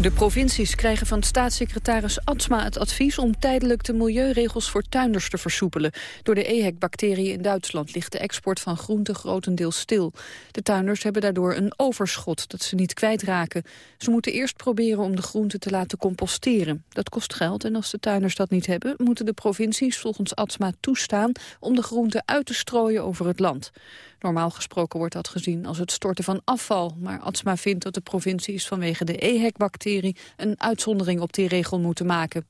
De provincies krijgen van staatssecretaris Atsma het advies om tijdelijk de milieuregels voor tuinders te versoepelen. Door de EHEC-bacterie in Duitsland ligt de export van groenten grotendeels stil. De tuinders hebben daardoor een overschot dat ze niet kwijtraken. Ze moeten eerst proberen om de groenten te laten composteren. Dat kost geld en als de tuinders dat niet hebben, moeten de provincies volgens Atsma toestaan om de groenten uit te strooien over het land. Normaal gesproken wordt dat gezien als het storten van afval. Maar Atsma vindt dat de provincies vanwege de EHEC-bacterie... een uitzondering op die regel moeten maken.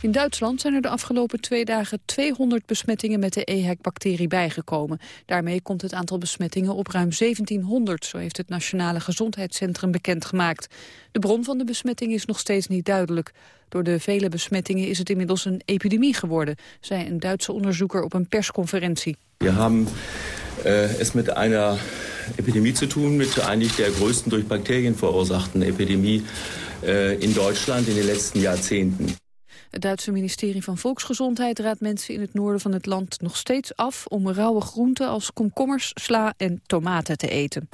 In Duitsland zijn er de afgelopen twee dagen 200 besmettingen met de EHEC-bacterie bijgekomen. Daarmee komt het aantal besmettingen op ruim 1700, zo heeft het Nationale Gezondheidscentrum bekendgemaakt. De bron van de besmetting is nog steeds niet duidelijk. Door de vele besmettingen is het inmiddels een epidemie geworden, zei een Duitse onderzoeker op een persconferentie. We hebben äh, es mit einer Epidemie zu tun, mit eigentlich der größten durch Bakterien verursachten Epidemie äh, in Deutschland in den letzten Jahrzehnten. Het Duitse ministerie van Volksgezondheid raadt mensen in het noorden van het land nog steeds af om rauwe groenten als komkommers, sla en tomaten te eten.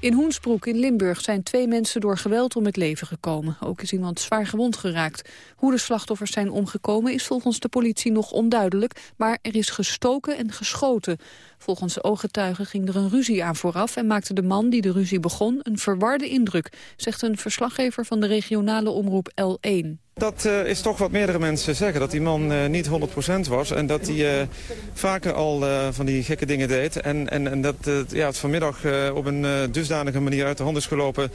In Hoensbroek in Limburg zijn twee mensen door geweld om het leven gekomen. Ook is iemand zwaar gewond geraakt. Hoe de slachtoffers zijn omgekomen is volgens de politie nog onduidelijk, maar er is gestoken en geschoten. Volgens ooggetuigen ging er een ruzie aan vooraf en maakte de man die de ruzie begon een verwarde indruk, zegt een verslaggever van de regionale omroep L1. Dat uh, is toch wat meerdere mensen zeggen, dat die man uh, niet 100% was... en dat hij uh, vaker al van die gekke dingen deed. En, en, en dat ja, het vanmiddag op een dusdanige manier uit de hand is gelopen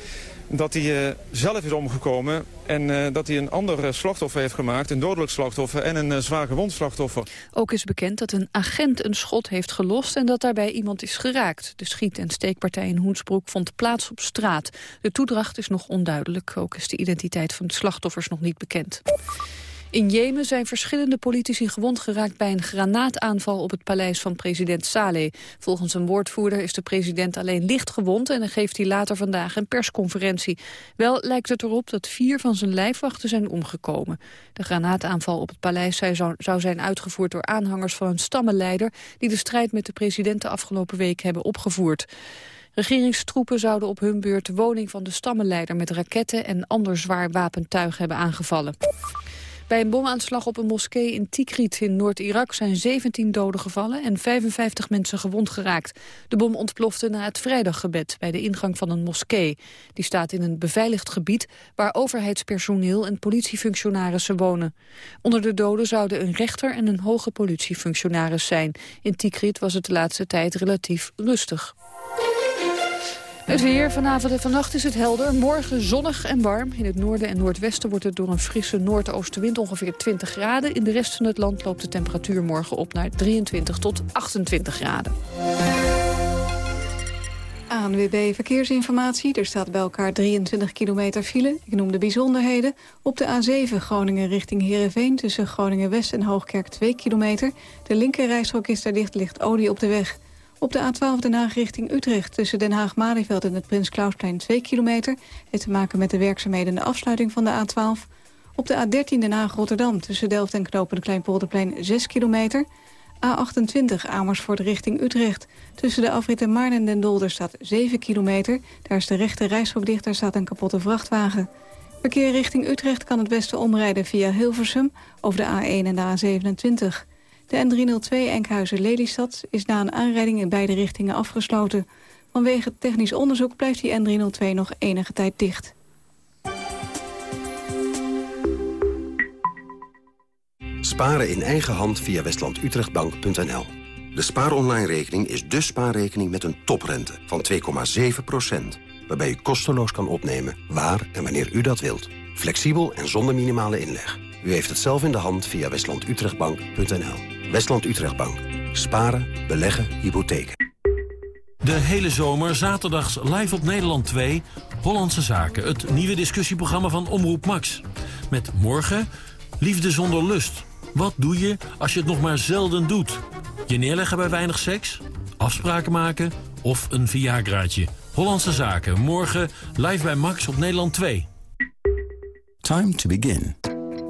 dat hij uh, zelf is omgekomen en uh, dat hij een ander slachtoffer heeft gemaakt. Een dodelijk slachtoffer en een zwaar gewond slachtoffer. Ook is bekend dat een agent een schot heeft gelost en dat daarbij iemand is geraakt. De schiet- en steekpartij in Hoensbroek vond plaats op straat. De toedracht is nog onduidelijk. Ook is de identiteit van de slachtoffers nog niet bekend. In Jemen zijn verschillende politici gewond geraakt bij een granaataanval op het paleis van president Saleh. Volgens een woordvoerder is de president alleen licht gewond en dan geeft hij later vandaag een persconferentie. Wel lijkt het erop dat vier van zijn lijfwachten zijn omgekomen. De granaataanval op het paleis zou zijn uitgevoerd door aanhangers van een stammenleider die de strijd met de president de afgelopen week hebben opgevoerd. Regeringstroepen zouden op hun beurt de woning van de stammenleider met raketten en ander zwaar wapentuig hebben aangevallen. Bij een bomaanslag op een moskee in Tikrit in Noord-Irak zijn 17 doden gevallen en 55 mensen gewond geraakt. De bom ontplofte na het vrijdaggebed bij de ingang van een moskee. Die staat in een beveiligd gebied waar overheidspersoneel en politiefunctionarissen wonen. Onder de doden zouden een rechter en een hoge politiefunctionaris zijn. In Tikrit was het de laatste tijd relatief rustig. Het weer vanavond en vannacht is het helder. Morgen zonnig en warm. In het noorden en noordwesten wordt het door een frisse noordoostenwind ongeveer 20 graden. In de rest van het land loopt de temperatuur morgen op naar 23 tot 28 graden. ANWB Verkeersinformatie. Er staat bij elkaar 23 kilometer file. Ik noem de bijzonderheden. Op de A7 Groningen richting Heerenveen... tussen Groningen-West en Hoogkerk 2 kilometer. De linkerrijstrook is daar dicht, ligt olie op de weg. Op de A12 Den Haag richting Utrecht tussen Den Haag-Malieveld en het Prins Klausplein 2 kilometer. Heeft te maken met de werkzaamheden en de afsluiting van de A12. Op de A13 Den Haag-Rotterdam tussen Delft en Knopen de Kleinpolderplein 6 kilometer. A28 Amersfoort richting Utrecht. Tussen de afritten Maarn en Den Dolder staat 7 kilometer. Daar is de rechte reishok dicht, daar staat een kapotte vrachtwagen. Verkeer richting Utrecht kan het beste omrijden via Hilversum... over de A1 en de A27. De N302 Enkhuizen-Lelystad is na een aanrijding in beide richtingen afgesloten. Vanwege technisch onderzoek blijft die N302 nog enige tijd dicht. Sparen in eigen hand via westlandutrechtbank.nl. De spaaronline-rekening is de spaarrekening met een toprente van 2,7% waarbij u kosteloos kan opnemen waar en wanneer u dat wilt. Flexibel en zonder minimale inleg. U heeft het zelf in de hand via westlandutrechtbank.nl. Westland Utrechtbank. Sparen, beleggen, hypotheken. De hele zomer, zaterdags live op Nederland 2... Hollandse Zaken, het nieuwe discussieprogramma van Omroep Max. Met morgen Liefde zonder lust. Wat doe je als je het nog maar zelden doet? Je neerleggen bij weinig seks? Afspraken maken? Of een Viagraatje? Hollandse Zaken, morgen live bij Max op Nederland 2. Time to begin.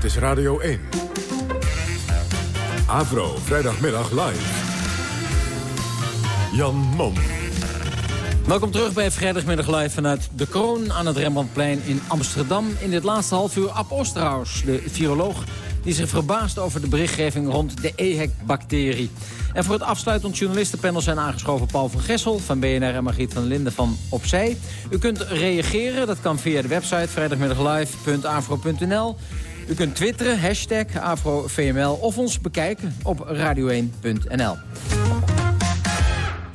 Dit is Radio 1. Avro, vrijdagmiddag live. Jan Mom. Welkom terug bij Vrijdagmiddag Live vanuit De Kroon aan het Rembrandtplein in Amsterdam. In dit laatste half uur Ab Osterhaus, de viroloog die zich verbaast over de berichtgeving rond de EHEC-bacterie. En voor het afsluitend journalistenpanel zijn aangeschoven Paul van Gessel van BNR en Margriet van Linden van Opzij. U kunt reageren, dat kan via de website vrijdagmiddaglive.afro.nl. U kunt twitteren, hashtag AfroVML of ons bekijken op radio1.nl.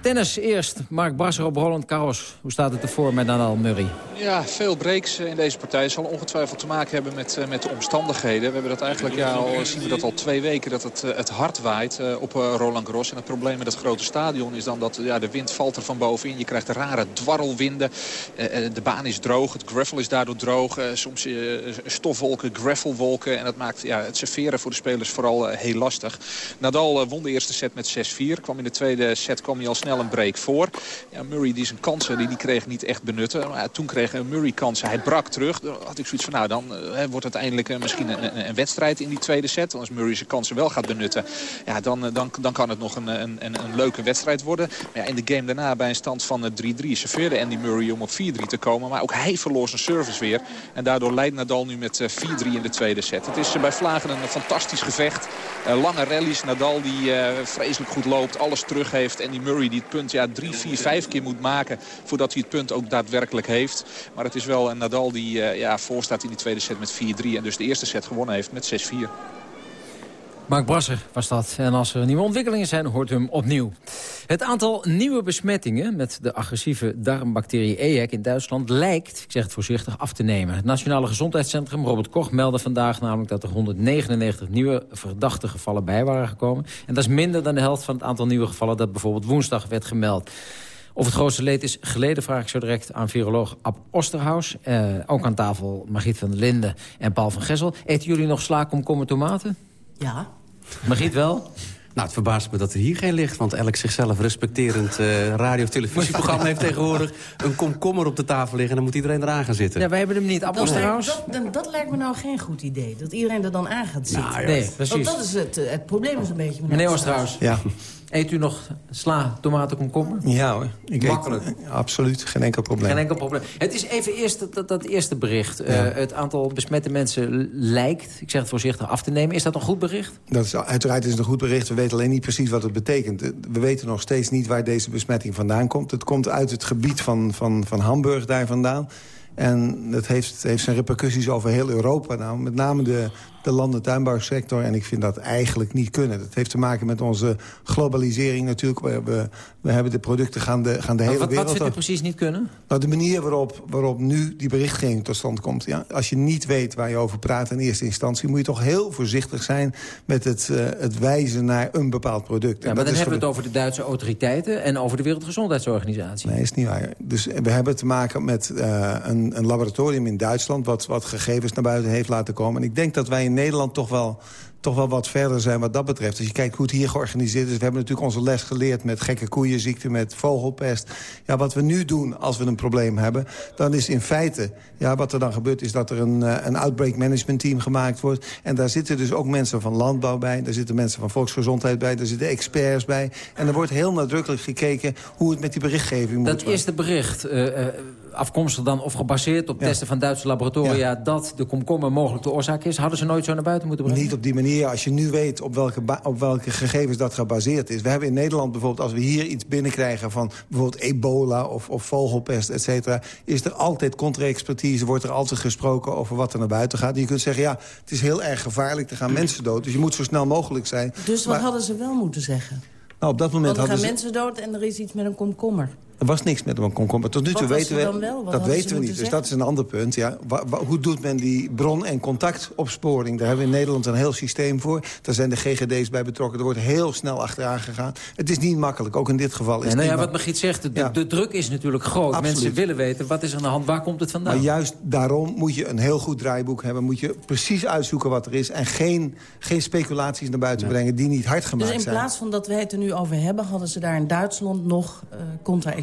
Tennis eerst. Mark Brasser op Roland Garros. Hoe staat het ervoor met Nadal Murray? Ja, veel breaks in deze partij. Zal ongetwijfeld te maken hebben met, eh, met de omstandigheden. We hebben dat eigenlijk, ja, al zien we dat al twee weken, dat het, eh, het hard waait op Roland Garros. En het probleem met het grote stadion is dan dat ja, de wind valt er van bovenin. Je krijgt rare dwarrelwinden. De baan is droog, het gravel is daardoor droog. soms stofwolken, gravelwolken. En dat maakt ja, het serveren voor de spelers vooral heel lastig. Nadal won de eerste set met 6-4. Kwam in de tweede set kwam hij al snel een break voor. Ja, Murray die zijn kansen die, die kreeg niet echt benutten. Toen kreeg Murray kansen. Hij brak terug. Dan had ik zoiets van, nou dan uh, wordt het eindelijk uh, misschien een, een, wedstrijd in die tweede set. Als Murray zijn kansen wel gaat benutten, ja, dan, dan, dan kan het nog een, een, een, leuke wedstrijd worden. Maar ja, in de game daarna bij een stand van 3-3 serveerde Andy Murray om op 4-3 te komen. Maar ook hij verloor zijn service weer. En daardoor leidt Nadal nu met 4-3 in de tweede set. Het is bij Vlagen een fantastisch gevecht. lange rallies. Nadal die vreselijk goed loopt, alles terug heeft. Die Murray die het punt ja, drie, vier, vijf keer moet maken... voordat hij het punt ook daadwerkelijk heeft. Maar het is wel een Nadal die uh, ja, voorstaat in die tweede set met 4-3. En dus de eerste set gewonnen heeft met 6-4. Mark Brasser was dat. En als er nieuwe ontwikkelingen zijn, hoort hem opnieuw. Het aantal nieuwe besmettingen met de agressieve darmbacterie EHEC in Duitsland lijkt, ik zeg het voorzichtig, af te nemen. Het Nationale Gezondheidscentrum Robert Koch meldde vandaag namelijk dat er 199 nieuwe verdachte gevallen bij waren gekomen. En dat is minder dan de helft van het aantal nieuwe gevallen dat bijvoorbeeld woensdag werd gemeld. Of het grootste leed is geleden, vraag ik zo direct aan viroloog Ab Osterhaus. Eh, ook aan tafel Margriet van der Linden en Paul van Gessel. Eten jullie nog sla, komkommer, tomaten? Ja. Margriet wel? Nou, het verbaast me dat er hier geen ligt. Want elk zichzelf respecterend uh, radio- of televisieprogramma... heeft tegenwoordig een komkommer op de tafel liggen... en dan moet iedereen eraan gaan zitten. Ja, wij hebben hem niet. Ab Osterhaus? Dat, dat, dat, lijkt me nou geen goed idee. Dat iedereen er dan aan gaat zitten. Nou, nee, precies. Want dat is het, eh, het probleem is een beetje... Meneer Osterhaus. Ja. Eet u nog sla, tomaten, komkommer? Ja hoor. Ik Makkelijk? Eet, absoluut, geen enkel probleem. Geen enkel probleem. Het is even eerst dat, dat, eerste bericht. Ja. Uh, het aantal besmette mensen lijkt, ik zeg het voorzichtig, af te nemen. Is dat een goed bericht? Dat is, uiteraard is het een goed bericht. We weten alleen niet precies wat het betekent. We weten nog steeds niet waar deze besmetting vandaan komt. Het komt uit het gebied van, van, van Hamburg daar vandaan. En het heeft, heeft zijn repercussies over heel Europa. Nou, met name de, de landentuinbouwsector. En ik vind dat eigenlijk niet kunnen. Dat heeft te maken met onze globalisering natuurlijk. We, we, we hebben de producten gaan de, gaan de hele wat, wereld... Wat vindt u precies niet kunnen? Nou, de manier waarop, waarop nu die berichtgeving tot stand komt. Ja, als je niet weet waar je over praat in eerste instantie... moet je toch heel voorzichtig zijn met het, uh, het wijzen naar een bepaald product. Ja, maar dan hebben we het over de Duitse autoriteiten... en over de Wereldgezondheidsorganisatie. Nee, is niet waar. Dus we hebben te maken met uh, een, een laboratorium in Duitsland... Wat, wat gegevens naar buiten heeft laten komen. En ik denk dat wij in Nederland toch wel toch wel wat verder zijn wat dat betreft. Als je kijkt hoe het hier georganiseerd is... we hebben natuurlijk onze les geleerd met gekke koeienziekte, met vogelpest. Ja, wat we nu doen als we een probleem hebben... dan is in feite, ja, wat er dan gebeurt... is dat er een, uh, een outbreak management team gemaakt wordt. En daar zitten dus ook mensen van landbouw bij. Daar zitten mensen van volksgezondheid bij. Daar zitten experts bij. En er wordt heel nadrukkelijk gekeken hoe het met die berichtgeving moet. Dat eerste bericht... Uh, uh afkomstig dan of gebaseerd op ja. testen van Duitse laboratoria... Ja. dat de komkommer mogelijk de oorzaak is. Hadden ze nooit zo naar buiten moeten brengen? Niet op die manier. Als je nu weet op welke, op welke gegevens dat gebaseerd is. We hebben in Nederland bijvoorbeeld, als we hier iets binnenkrijgen... van bijvoorbeeld ebola of, of vogelpest, et cetera... is er altijd contra-expertise, wordt er altijd gesproken over wat er naar buiten gaat. En je kunt zeggen, ja, het is heel erg gevaarlijk, er gaan mensen dood. Dus je moet zo snel mogelijk zijn. Dus wat maar, hadden ze wel moeten zeggen? Nou, op dat moment Want er gaan mensen dood en er is iets met een komkommer. Er was niks met een komkommer. Tot nu toe weten we, dat weten we niet. Dus dat is een ander punt. Ja. hoe doet men die bron- en contactopsporing? Daar hebben we in Nederland een heel systeem voor. Daar zijn de GGD's bij betrokken. Er wordt heel snel achteraan gegaan. Het is niet makkelijk, ook in dit geval. Is ja, nou ja, wat Magiet zegt, de, de, druk is natuurlijk groot. Absoluut. Mensen willen weten, wat is er aan de hand, waar komt het vandaan? Maar juist daarom moet je een heel goed draaiboek hebben. Moet je precies uitzoeken wat er is. En geen, geen speculaties naar buiten brengen die niet hard gemaakt zijn. Dus in plaats van dat wij het er nu over hebben... hadden ze daar in Duitsland nog uh,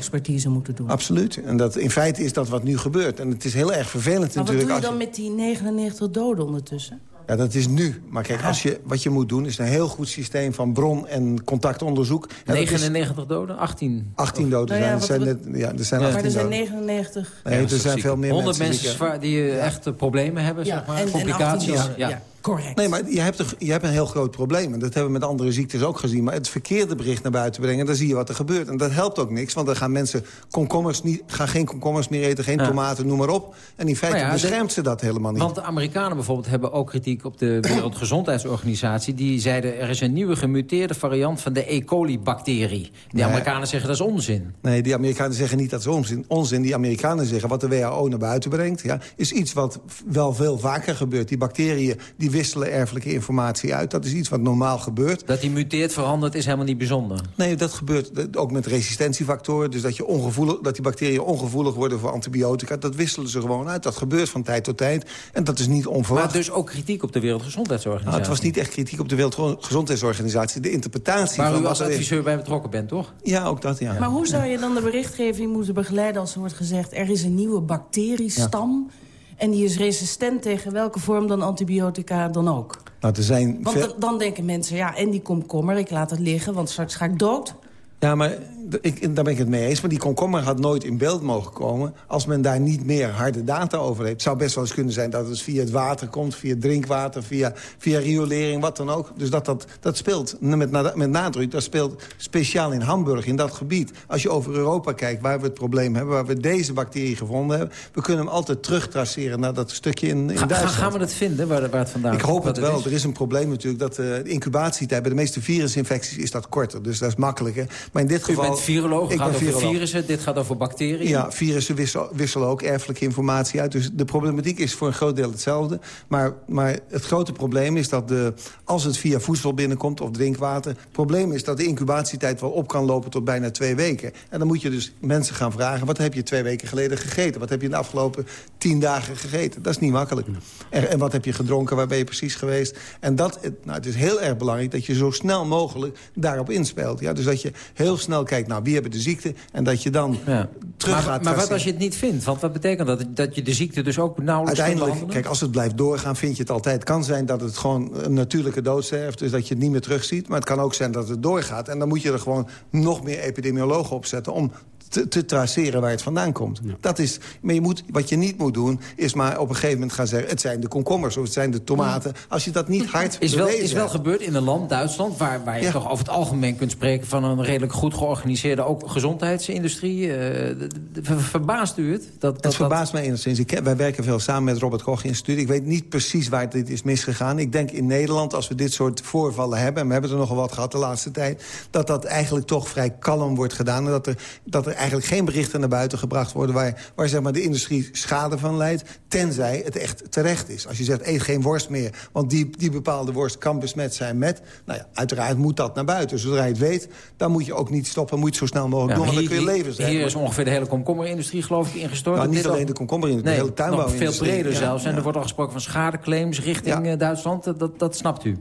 contra-expertise moeten doen. Absoluut. En dat, in feite is dat wat nu gebeurt. En het is heel erg vervelend maar natuurlijk. wat doe je dan met die 99 doden ondertussen? Ja, dat is nu. Maar kijk, als je, wat je moet doen is een heel goed systeem van bron- en contactonderzoek. 99 doden? 18? 18 doden nou ja, zijn, zijn net, ja, er zijn ja. 18 Maar er zijn doden. 99... Nee, er zijn veel meer 100 mensen, mensen die, die echt problemen hebben, zeg maar, en, complicaties. En ja. Correct. Nee, maar je hebt, er, je hebt een heel groot probleem. En dat hebben we met andere ziektes ook gezien. Maar het verkeerde bericht naar buiten brengen, dan zie je wat er gebeurt. En dat helpt ook niks, want dan gaan mensen komkommers niet, gaan geen komkommers meer eten... geen tomaten, noem maar op. En in feite ja, beschermt ze dat helemaal niet. Want de Amerikanen bijvoorbeeld hebben ook kritiek op de Wereldgezondheidsorganisatie. Die zeiden, er is een nieuwe gemuteerde variant van de E. coli-bacterie. Die nee. Amerikanen zeggen, dat is onzin. Nee, die Amerikanen zeggen niet dat is onzin. onzin. Die Amerikanen zeggen, wat de WHO naar buiten brengt... Ja, is iets wat wel veel vaker gebeurt. Die bacteriën die wisselen erfelijke informatie uit. Dat is iets wat normaal gebeurt. Dat die muteert verandert is helemaal niet bijzonder? Nee, dat gebeurt ook met resistentiefactoren. Dus dat, je ongevoelig, dat die bacteriën ongevoelig worden voor antibiotica. Dat wisselen ze gewoon uit. Dat gebeurt van tijd tot tijd. En dat is niet onverwacht. Maar dus ook kritiek op de Wereldgezondheidsorganisatie? Nou, het was niet echt kritiek op de Wereldgezondheidsorganisatie. De interpretatie Waar van u als adviseur bij betrokken bent, toch? Ja, ook dat, ja. Maar hoe zou je dan de berichtgeving moeten begeleiden... als er wordt gezegd, er is een nieuwe bacteriestam... Ja. En die is resistent tegen welke vorm dan antibiotica dan ook. Nou, er zijn want dan, dan denken mensen, ja, en die komkommer, ik laat het liggen... want straks ga ik dood. Ja, maar ik, daar ben ik het mee eens. Maar die komkommer had nooit in beeld mogen komen... als men daar niet meer harde data over heeft. Het zou best wel eens kunnen zijn dat het via het water komt... via drinkwater, via, via riolering, wat dan ook. Dus dat, dat, dat speelt met, met nadruk. Dat speelt speciaal in Hamburg, in dat gebied. Als je over Europa kijkt, waar we het probleem hebben... waar we deze bacterie gevonden hebben... we kunnen hem altijd terugtraceren naar dat stukje in, in Ga, Duitsland. Gaan we dat vinden, waar, waar het vandaan Ik hoop het wel. Is? Er is een probleem natuurlijk. dat uh, de incubatietijd bij de meeste virusinfecties is dat korter. Dus dat is makkelijker. Maar in dit geval... Viroloog, het gaat over viroloog. virussen, dit gaat over bacteriën. Ja, virussen wisselen, wisselen ook erfelijke informatie uit. Dus de problematiek is voor een groot deel hetzelfde. Maar, maar het grote probleem is dat de, als het via voedsel binnenkomt of drinkwater... het probleem is dat de incubatietijd wel op kan lopen tot bijna twee weken. En dan moet je dus mensen gaan vragen... wat heb je twee weken geleden gegeten? Wat heb je in de afgelopen tien dagen gegeten? Dat is niet makkelijk. En, en wat heb je gedronken? Waar ben je precies geweest? En dat, nou, het is heel erg belangrijk dat je zo snel mogelijk daarop inspeelt. Ja? Dus dat je heel snel kijkt, nou, wie hebben de ziekte... en dat je dan ja. terug maar, gaat Maar wat als je het niet vindt? Want wat betekent dat? Dat je de ziekte dus ook nauwelijks Uiteindelijk, kijk, als het blijft doorgaan, vind je het altijd. Het kan zijn dat het gewoon een natuurlijke dood sterft... dus dat je het niet meer terugziet. Maar het kan ook zijn dat het doorgaat. En dan moet je er gewoon nog meer epidemiologen op zetten... om te, te, traceren waar het vandaan komt. Ja. Dat is, maar je moet, wat je niet moet doen, is maar op een gegeven moment gaan zeggen... het zijn de komkommers of het zijn de tomaten. Als je dat niet hard is wel, is wel gebeurd in een land, Duitsland... waar, waar je ja. toch over het algemeen kunt spreken... van een redelijk goed georganiseerde ook gezondheidsindustrie. Uh, verbaast u het? Dat, dat, het verbaast mij enigszins. Ik, wij werken veel samen met Robert Koch Instituut. Ik weet niet precies waar dit is misgegaan. Ik denk in Nederland, als we dit soort voorvallen hebben... en we hebben er nogal wat gehad de laatste tijd... dat dat eigenlijk toch vrij kalm wordt gedaan... en dat er, dat er eigenlijk geen berichten naar buiten gebracht worden... waar, waar zeg maar, de industrie schade van leidt, tenzij het echt terecht is. Als je zegt, eet geen worst meer, want die, die bepaalde worst kan besmet zijn met... nou ja, uiteraard moet dat naar buiten. Zodra je het weet, dan moet je ook niet stoppen... moet je zo snel mogelijk ja, doen, want dan kun je leven zijn. Hier is ongeveer de hele komkommerindustrie, geloof ik, ingestort. Nou, niet alleen de komkommerindustrie, nee, de hele tuinbouwindustrie. veel breder ja, zelfs. En er wordt al gesproken van schadeclaims richting Duitsland. Dat, dat snapt u.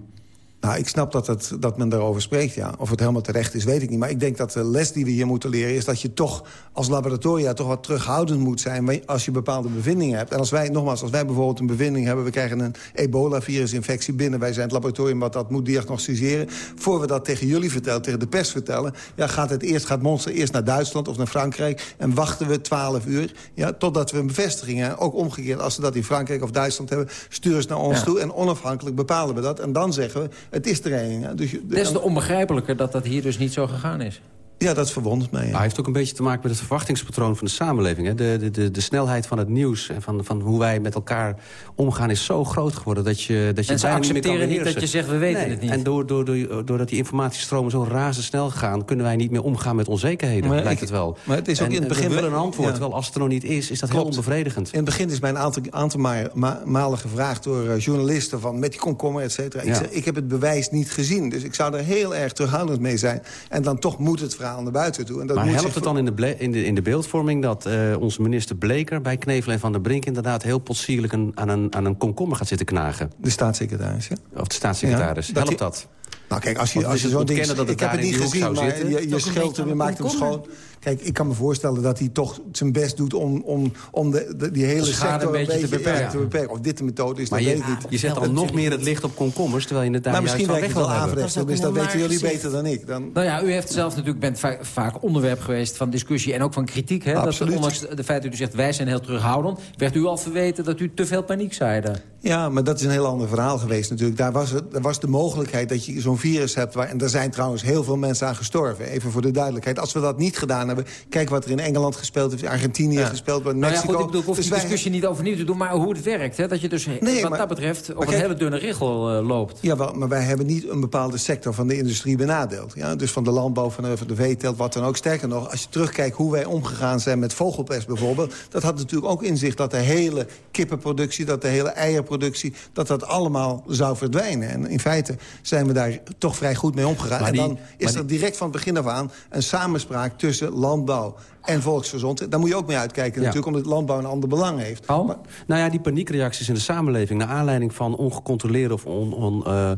Nou, ik snap dat, het, dat men daarover spreekt, ja. Of het helemaal terecht is, weet ik niet. Maar ik denk dat de les die we hier moeten leren... is dat je toch als laboratoria toch wat terughoudend moet zijn... als je bepaalde bevindingen hebt. En als wij, nogmaals, als wij bijvoorbeeld een bevinding hebben... we krijgen een ebola-virusinfectie binnen... wij zijn het laboratorium wat dat moet diagnosticeren... voor we dat tegen jullie vertellen, tegen de pers vertellen... ja, gaat het eerst, gaat Monster eerst naar Duitsland of naar Frankrijk... en wachten we 12 uur, ja, totdat we een bevestiging hebben. Ook omgekeerd, als ze dat in Frankrijk of Duitsland hebben... sturen ze naar ons ja. toe en onafhankelijk bepalen we dat. En dan zeggen we, het is er een. Ja. Dus, Des te onbegrijpelijker dat dat hier dus niet zo gegaan is. Ja, dat verwondert mij. Ja. Maar hij heeft ook een beetje te maken met het verwachtingspatroon van de samenleving. Hè? De, de, de, de snelheid van het nieuws en van, van hoe wij met elkaar omgaan... is zo groot geworden dat je dat je En ze bijna niet meer kan accepteren niet beheersen. dat je zegt, we weten Nee, het niet. En door, door, door, doordat die informatiestromen zo razendsnel gaan... kunnen wij niet meer omgaan met onzekerheden, Maar lijkt ik- het wel. maar het is ook En, in het begin- We willen een antwoord, Ja. terwijl als het er nog niet is... is dat heel onbevredigend. In het begin is mij een aantal, aantal ma- ma- malen gevraagd door eh, journalisten... van met die komkommer, et cetera. Ik, Ja. zeg, ik heb het bewijs niet gezien, dus ik zou er heel erg terughoudend mee zijn. En dan toch moet het naar buiten toe. En dat maar moet helpt zich het dan in de, in de, in de beeldvorming dat eh, onze minister Bleker... bij Knevel en Van der Brink inderdaad heel potsierlijk een, aan, een, aan een komkommer gaat zitten knagen? De staatssecretaris, ja. Of de staatssecretaris. Ja, dat Helpt die- dat? Nou kijk, als je, als je zo'n ding... ontkennen dat het ik heb het niet gezien, maar zitten? je, je beetje hem, je maakt hem schoon. Kijk, ik kan me voorstellen dat hij toch zijn best doet om, om, om de, de- die hele sector een beetje te ja, beperken. te beperken. Of dit de methode is, Maar dat je, weet ik niet. je zet dan nog meer het licht op komkommers... terwijl je het daar Maar juist misschien weg het wil wel hebben. averechts, Dat is dus dat weten jullie beter dan ik. Dan, Nou ja, u heeft zelf natuurlijk bent va- vaak onderwerp geweest van discussie en ook van kritiek. Hè? Dat, Absoluut. ondanks de feit dat u zegt wij zijn heel terughoudend... werd u al verweten dat u te veel paniek zaaide. Ja, maar dat is een heel ander verhaal geweest natuurlijk. Daar was, het, daar was de mogelijkheid dat je zo'n virus hebt... Waar, en daar zijn trouwens heel veel mensen aan gestorven. Even voor de duidelijkheid. Als we dat niet gedaan hebben... kijk wat er in Engeland gespeeld heeft, Argentinië gespeeld... bij Nou ja, Mexico. goed, ik bedoel, Dus die wij- discussie niet overnieuw te doen... maar hoe het werkt, hè? dat je dus Nee, wat maar- dat betreft... op maar een hele dunne richel eh, loopt. Jawel, maar wij hebben niet een bepaalde sector van de industrie benadeeld. Ja? Dus van de landbouw, van de, van de veeteelt, wat dan ook. Sterker nog, als je terugkijkt hoe wij omgegaan zijn met vogelpest bijvoorbeeld... dat had natuurlijk ook in zich dat de hele kippenproductie... dat de hele eierproductie, dat dat allemaal zou verdwijnen. En in feite zijn we daar toch vrij goed mee omgegaan. Maar en die- dan is maar er die- direct van het begin af aan een samenspraak tussen landbouw en volksgezondheid. Daar moet je ook mee uitkijken Ja. natuurlijk, omdat landbouw een ander belang heeft. Maar- Nou ja, die paniekreacties in de samenleving... naar aanleiding van ongecontroleerde of on, on, eh,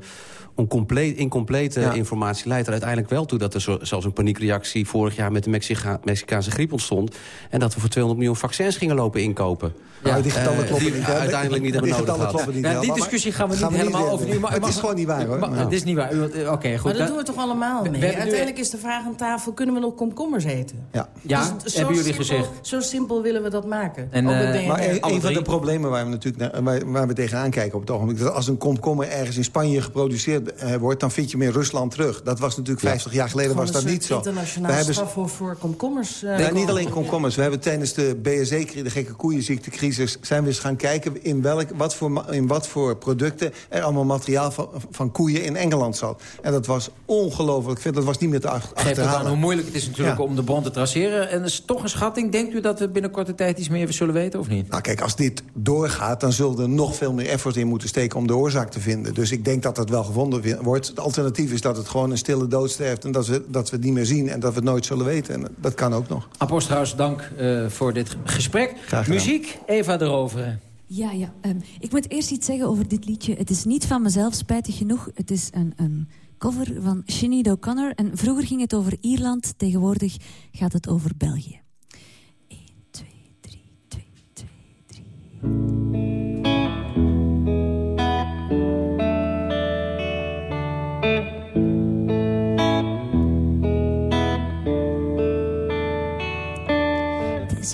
oncompleet, incomplete Ja. informatie... leidt er uiteindelijk wel toe dat er zo, zelfs een paniekreactie... vorig jaar met de Mexica- Mexicaanse griep ontstond... en dat we voor 200 miljoen vaccins gingen lopen inkopen. Nou, die getallen Eh, kloppen niet. hè? uiteindelijk niet hebben Die nodig gehad. niet. Ja, die discussie gaan we niet helemaal weer overnieuw. Maar, het is gewoon niet waar, hoor. maar- Ja. Het is niet waar. U- Oké, goed. Maar dat dan- doen we toch allemaal mee? nu- Uiteindelijk is de vraag aan tafel, kunnen we nog komkommers eten? Ja. Ja, Dus zo hebben jullie simpel- gezegd. Zo simpel willen we dat maken. En, eh. Maar een, een van de problemen waar we natuurlijk naar- waar, waar we tegenaan kijken op het ogenblik... dat als een komkommer ergens in Spanje geproduceerd eh, wordt... dan vind je hem in Rusland terug. Dat was natuurlijk 50 jaar geleden Gewoon was dat niet zo. We internationaal hebben, strafhof voor komkommers. eh, niet alleen komkommers. We hebben tijdens de BSE, de gekke koeienziektecrisis... zijn we eens gaan kijken in, welk, wat, voor, in wat voor producten... er allemaal materiaal van, van koeien in Engeland zat. En dat was ongelooflijk veel. Dat was niet meer te ach- Geeft het aan achterhalen. hoe moeilijk het is natuurlijk Ja. om de bron te traceren. En is toch een schatting. Denkt u dat we binnen korte tijd iets meer zullen weten of niet? Nou kijk, als dit doorgaat, dan zullen er nog veel meer effort in moeten steken... om de oorzaak te vinden. Dus ik denk dat dat wel gevonden wordt. Het alternatief is dat het gewoon een stille dood sterft... en dat we, dat we het niet meer zien en dat we het nooit zullen weten. En dat kan ook nog. Apostrouws, dank eh, voor dit gesprek. Muziek, Eva de Rovere. Ja, ja. ehm, ik moet eerst iets zeggen over dit liedje. Het is niet van mezelf, spijtig genoeg. Het is een, een cover van Sinead O'Connor. En vroeger ging het over Ierland, tegenwoordig gaat het over België. 1, 2, 3, 2, 2, 3.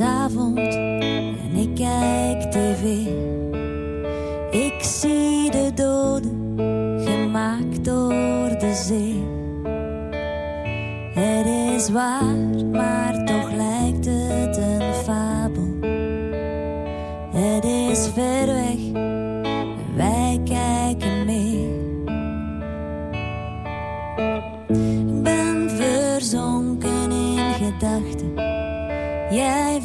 Avond en ik kijk tv. Ik zie de doden gemaakt door de zee. Het is waar, maar toch lijkt het een fabel. Het is ver weg, wij kijken mee. Ik ben verzonken in gedachten. Jij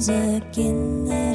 onze kinderen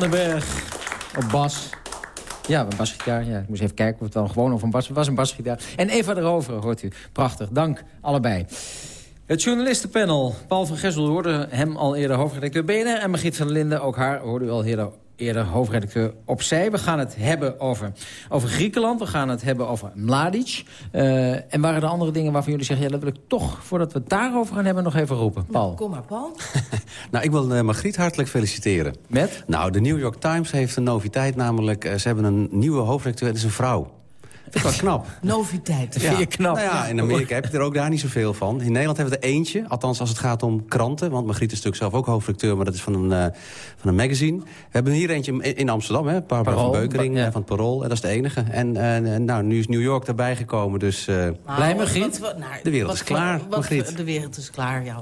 van den Berg op bas. Ja, een basgitaar. Ja, ik moest even kijken of het dan gewoon of een bas Het was. een basgitaar. En Eva erover, hoort u. Prachtig. Dank, allebei. Het journalistenpanel. Paul van Gessel hoorde hem al eerder hoofdredacteur BNR... en Margriet van Linden, ook haar hoorde u al eerder, eerder hoofdredacteur opzij. We gaan het hebben over, over Griekenland. We gaan het hebben over Mladic. Eh, en waren er andere dingen waarvan jullie zeggen... ja, dat wil ik toch, voordat we het daarover gaan hebben, nog even roepen. Paul. Kom maar, Paul. Nou, ik wil uh, Margriet hartelijk feliciteren. Met? Nou, de New York Times heeft een noviteit, namelijk... Uh, ze hebben een nieuwe hoofdredacteur, het is een vrouw. Vind ik wel knap. Noviteit. Dat vind je knap. Nou ja, in Amerika heb je er ook daar niet zoveel van. In Nederland hebben we er eentje, althans als het gaat om kranten. Want Margriet is natuurlijk zelf ook hoofdredacteur, maar dat is van een, uh, van een magazine. We hebben hier eentje in, Amsterdam, hè, Barbara van Beukering ja. van het Parool. En dat is de enige. En uh, nou, nu is New York erbij gekomen, dus... Uh, nou, Blij Margriet? Wat, nou, de wereld is klaar, wat, Margriet. De wereld is klaar, ja.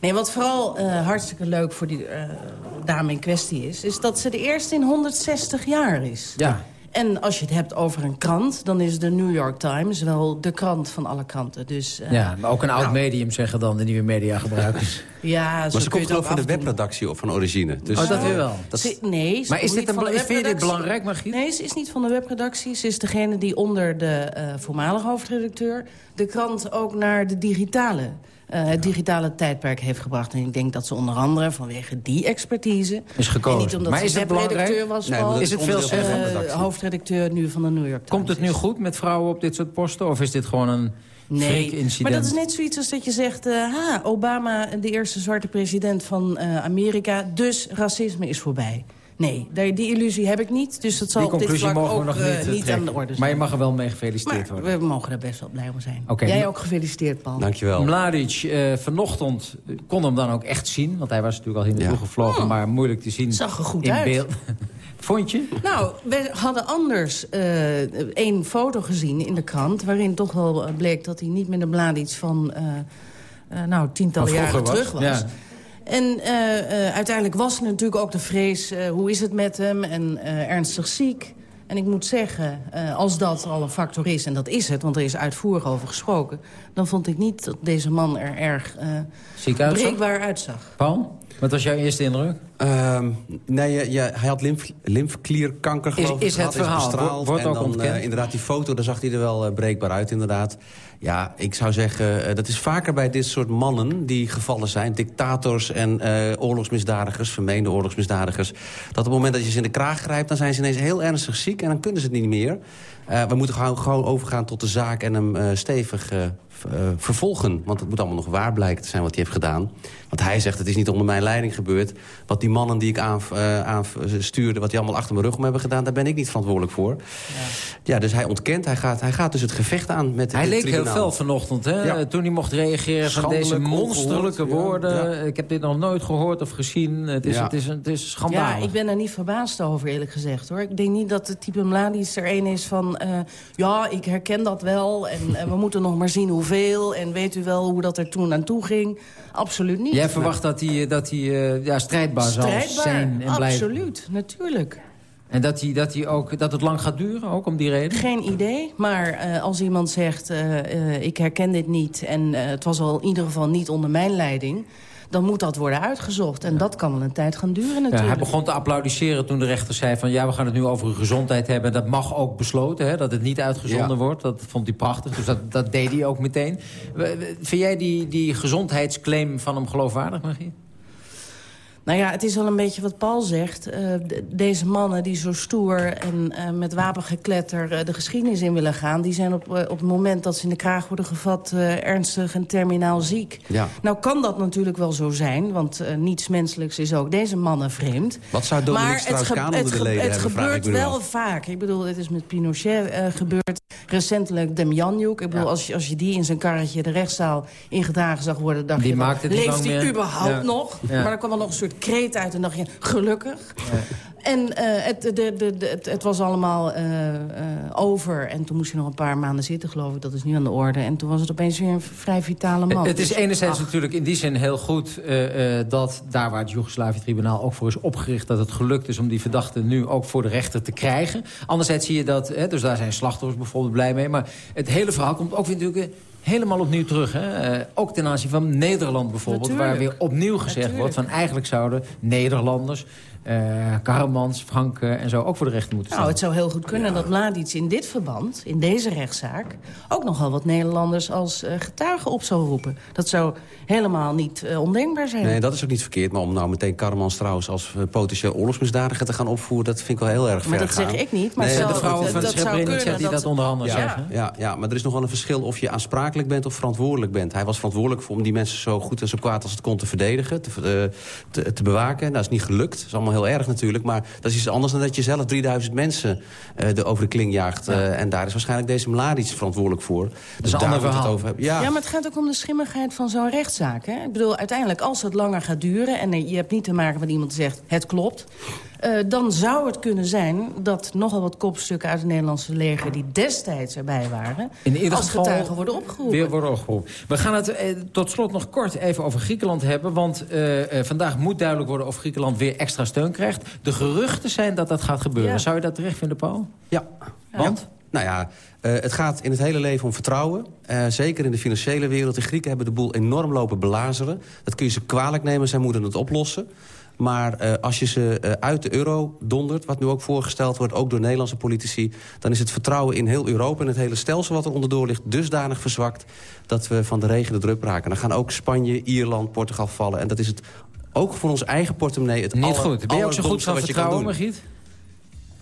Nee, wat vooral uh, hartstikke leuk voor die uh, dame in kwestie is... is dat ze de eerste in 160 jaar is. Ja. En als je het hebt over een krant... dan is de New York Times wel de krant van alle kranten. Dus, uh, ja, maar ook een oud nou, medium zeggen dan de nieuwe mediagebruikers. ja, maar ze komt geloof van de webredactie of van origine. Dus, oh, dat weer wel. Dat ze, nee, ze maar is dit een, is, vind je dit belangrijk, Margriet? Nee, ze is niet van de webredactie. Ze is degene die onder de uh, voormalige hoofdredacteur... de krant ook naar de digitale... Uh, het digitale tijdperk heeft gebracht. En ik denk dat ze onder andere vanwege die expertise... Is gekozen. En niet omdat maar is ze webredacteur was, nee, is het veel uh, hoofdredacteur nu van de New York Times. Komt het nu goed met vrouwen op dit soort posten? Of is dit gewoon een Nee, maar dat is net zoiets als dat je zegt... Uh, ha, Obama, de eerste zwarte president van Amerika... dus racisme is voorbij. Nee, die illusie heb ik niet. Dus dat zal die op dit vlak mogen ook we nog niet, uh, niet aan de orde zijn. Maar je mag er wel mee gefeliciteerd maar worden. we mogen er best wel blij om zijn. Okay. Jij ook gefeliciteerd, Paul. Dankjewel. Mladic, uh, vanochtend kon hem dan ook echt zien. Want hij was natuurlijk al in de ja. gevlogen, oh. maar moeilijk te zien. Zag er goed in uit. Beeld. Vond je? Nou, we hadden anders uh, één foto gezien in de krant... waarin toch wel bleek dat hij niet meer de Mladic van... nou, tientallen jaren was. terug was. Ja. En uh, uh, uiteindelijk was er natuurlijk ook de vrees... Uh, hoe is het met hem en ernstig ziek. En ik moet zeggen, als dat al een factor is... en dat is het, want er is uitvoerig over gesproken... dan vond ik niet dat deze man er erg ziek uitzag? breekbaar uitzag. Paul, wat was jouw eerste indruk? Uh, nee, ja, hij had lymf, lymfklierkanker, geloof is, is ik. het verhaal, bestraald. wordt en ook dan, ontkend? inderdaad, die foto, daar zag hij er wel breekbaar uit, inderdaad. Ja, ik zou zeggen, uh, dat is vaker bij dit soort mannen die gevallen zijn. Dictators en uh, oorlogsmisdadigers, vermeende oorlogsmisdadigers. Dat op het moment dat je ze in de kraag grijpt... dan zijn ze ineens heel ernstig ziek en dan kunnen ze het niet meer. Uh, we moeten gewoon overgaan tot de zaak en hem stevig vervolgen. Want het moet allemaal nog waar blijken te zijn wat hij heeft gedaan. Want hij zegt, het is niet onder mijn leiding gebeurd. Wat die mannen die ik aanstuurde... Aan, wat die allemaal achter mijn rug om hebben gedaan... daar ben ik niet verantwoordelijk voor. Ja, ja dus hij ontkent. Hij gaat, hij gaat dus het gevecht aan met Hij leek tribunaal. heel fel vanochtend, hè? Toen hij mocht reageren van deze monsterlijke woorden. Ik heb dit nog nooit gehoord of gezien. Het is, het is, het is schandalig. Ja, ik ben er niet verbaasd over, eerlijk gezegd. hoor. Ik denk niet dat het type Mladic er een is van... Uh, ja, ik herken dat wel en uh, we moeten nog maar zien hoeveel... en weet u wel hoe dat er toen aan toe ging. Absoluut niet. Jij verwacht dat hij, dat hij uh, ja, strijdbaar, strijdbaar zal zijn en blijven? Absoluut, natuurlijk. En dat, hij, dat, hij ook, dat het lang gaat duren, ook om die reden? Geen idee, maar uh, als iemand zegt... Uh, uh, ik herken dit niet en het was al in ieder geval niet onder mijn leiding dan moet dat worden uitgezocht. En dat kan wel een tijd gaan duren natuurlijk. Ja, hij begon te applaudisseren toen de rechter zei van... ja, we gaan het nu over uw gezondheid hebben. Dat mag ook besloten, hè, dat het niet uitgezonden ja. wordt. Dat vond hij prachtig, dus dat, dat deed hij ook meteen. Vind jij die, die gezondheidsclaim van hem geloofwaardig, Magie? Nou ja, het is al een beetje wat Paul zegt. Uh, deze mannen die zo stoer en uh, met wapengekletter uh, de geschiedenis in willen gaan... die zijn op, op het moment dat ze in de kraag worden gevat ernstig en terminaal ziek. Ja. Nou kan dat natuurlijk wel zo zijn, want niets menselijks is ook deze mannen vreemd. Wat zou Dominique Strauss-Kahn onder de leden het hebben? gebeurt wel vaak. Ik bedoel, het is met Pinochet gebeurd. Recentelijk Demjanjuk. Ik bedoel, ja. als, je, als je die in zijn karretje de rechtszaal ingedragen zag worden... dacht die je, maakt het leeft hij überhaupt ja. nog? Ja. Maar dan kwam er nog een soort kreet uit en dacht je, gelukkig. En uh, het, de, de, de, het, het, was allemaal uh, uh, over. En toen moest je nog een paar maanden zitten, geloof ik. Dat is nu aan de orde. En toen was het opeens weer een vrij vitale man. Het is Dus, enerzijds ach, natuurlijk in die zin heel goed... dat daar waar het Joegoslavië-tribunaal ook voor is opgericht... dat het gelukt is om die verdachten nu ook voor de rechter te krijgen. Anderzijds zie je dat, hè, dus daar zijn slachtoffers bijvoorbeeld blij mee... maar het hele verhaal komt ook weer natuurlijk helemaal opnieuw terug. Hè? Uh, ook ten aanzien van Nederland bijvoorbeeld. Natuurlijk. Waar weer opnieuw gezegd Natuurlijk. wordt van eigenlijk zouden Nederlanders... Uh, Frank uh, en zo ook voor de rechter moeten staan. Nou, het zou heel goed kunnen ja. dat Mladic in dit verband, in deze rechtszaak... ook nogal wat Nederlanders als uh, getuigen op zou roepen. Dat zou helemaal niet ondenkbaar zijn. Nee, dat is ook niet verkeerd. Maar om nou meteen Karremans trouwens als potentieel oorlogsmisdadiger te gaan opvoeren... dat vind ik wel heel erg ver Maar dat gaan. zeg ik niet. Maar nee, de vrouwen van dat Srebrenica die dat onder andere ja, zeggen. Ja, ja, maar er is nog wel een verschil of je aansprakelijk bent of verantwoordelijk bent. Hij was verantwoordelijk voor om die mensen zo goed en zo kwaad als het kon te verdedigen, te, te, te bewaken. Nou, dat is niet gelukt. Dat is allemaal heel erg natuurlijk. Maar dat is iets anders dan dat je zelf 3000 mensen uh, de over de kling jaagt. Uh, ja. En daar is waarschijnlijk deze Mladic verantwoordelijk voor. Dus dat is een ander verhaal. Het over hebben. Ja. ja, maar het gaat ook om de schimmigheid van zo'n rechtszaak. Hè? Ik bedoel, uiteindelijk als het langer gaat duren... en je hebt niet te maken met iemand die zegt, het klopt... Uh, dan zou het kunnen zijn dat nogal wat kopstukken uit het Nederlandse leger... die destijds erbij waren, In ieder als getuigen worden opgeroepen. Weer worden opgeroepen. We gaan het eh, tot slot nog kort even over Griekenland hebben. Want uh, uh, vandaag moet duidelijk worden of Griekenland weer extra steun krijgt. De geruchten zijn dat dat gaat gebeuren. Ja. Zou je dat terecht vinden, Paul? Ja. Want? Ja. Nou ja, uh, het gaat in het hele leven om vertrouwen. Uh, zeker in de financiële wereld. De Grieken hebben de boel enorm lopen belazeren. Dat kun je ze kwalijk nemen, zij moeten het oplossen. Maar uh, als je ze uh, uit de euro dondert, wat nu ook voorgesteld wordt... ook door Nederlandse politici... dan is het vertrouwen in heel Europa en het hele stelsel wat er onderdoor ligt... dusdanig verzwakt dat we van de regen de drup raken. Dan gaan ook Spanje, Ierland, Portugal vallen. En dat is het ook voor ons eigen portemonnee het Niet aller, goed. Ben je ook zo goed van vertrouwen. Margriet?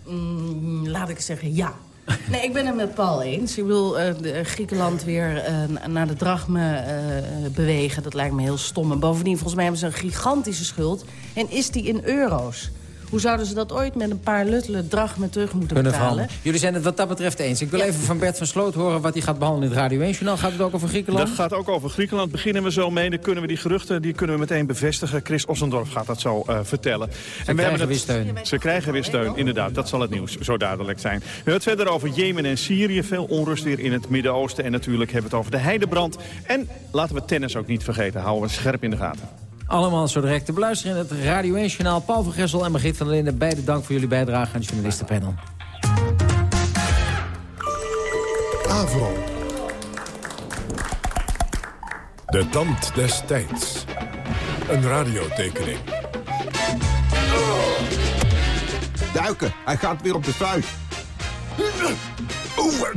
Mm, laat ik zeggen, ja. Nee, ik ben het met Paul eens. Ik uh, de, Griekenland weer uh, naar de drachme uh, bewegen, dat lijkt me heel stom. En bovendien, volgens mij hebben ze een gigantische schuld. En is die in euro's? Hoe zouden ze dat ooit met een paar luttele drachmen terug moeten Kunnen betalen? Jullie zijn het wat dat betreft eens. Ik wil Ja. even van Bert van Sloot horen wat hij gaat behandelen in het Radio 1-journaal. Gaat het ook over Griekenland? Dat gaat ook over Griekenland. Beginnen we zo mee. Dan kunnen we die geruchten die kunnen we meteen bevestigen. Chris Ossendorf gaat dat zo uh, vertellen. Ze krijgen weer steun. Ze krijgen weer steun, inderdaad. Dat zal het nieuws zo duidelijk zijn. We hebben het verder over Jemen en Syrië. Veel onrust weer in het Midden-Oosten. En natuurlijk hebben we het over de heidebrand. En laten we tennis ook niet vergeten. Houden we scherp in de gaten. Allemaal zo direct te beluisteren in het Radio 1-journaal. Paul van Gessel en Margriet van der Linden. Beide dank voor jullie bijdrage aan het journalistenpanel. Avro. De tand des tijds. Een radiotekening. Duiken, hij gaat weer op de vuist. Oef,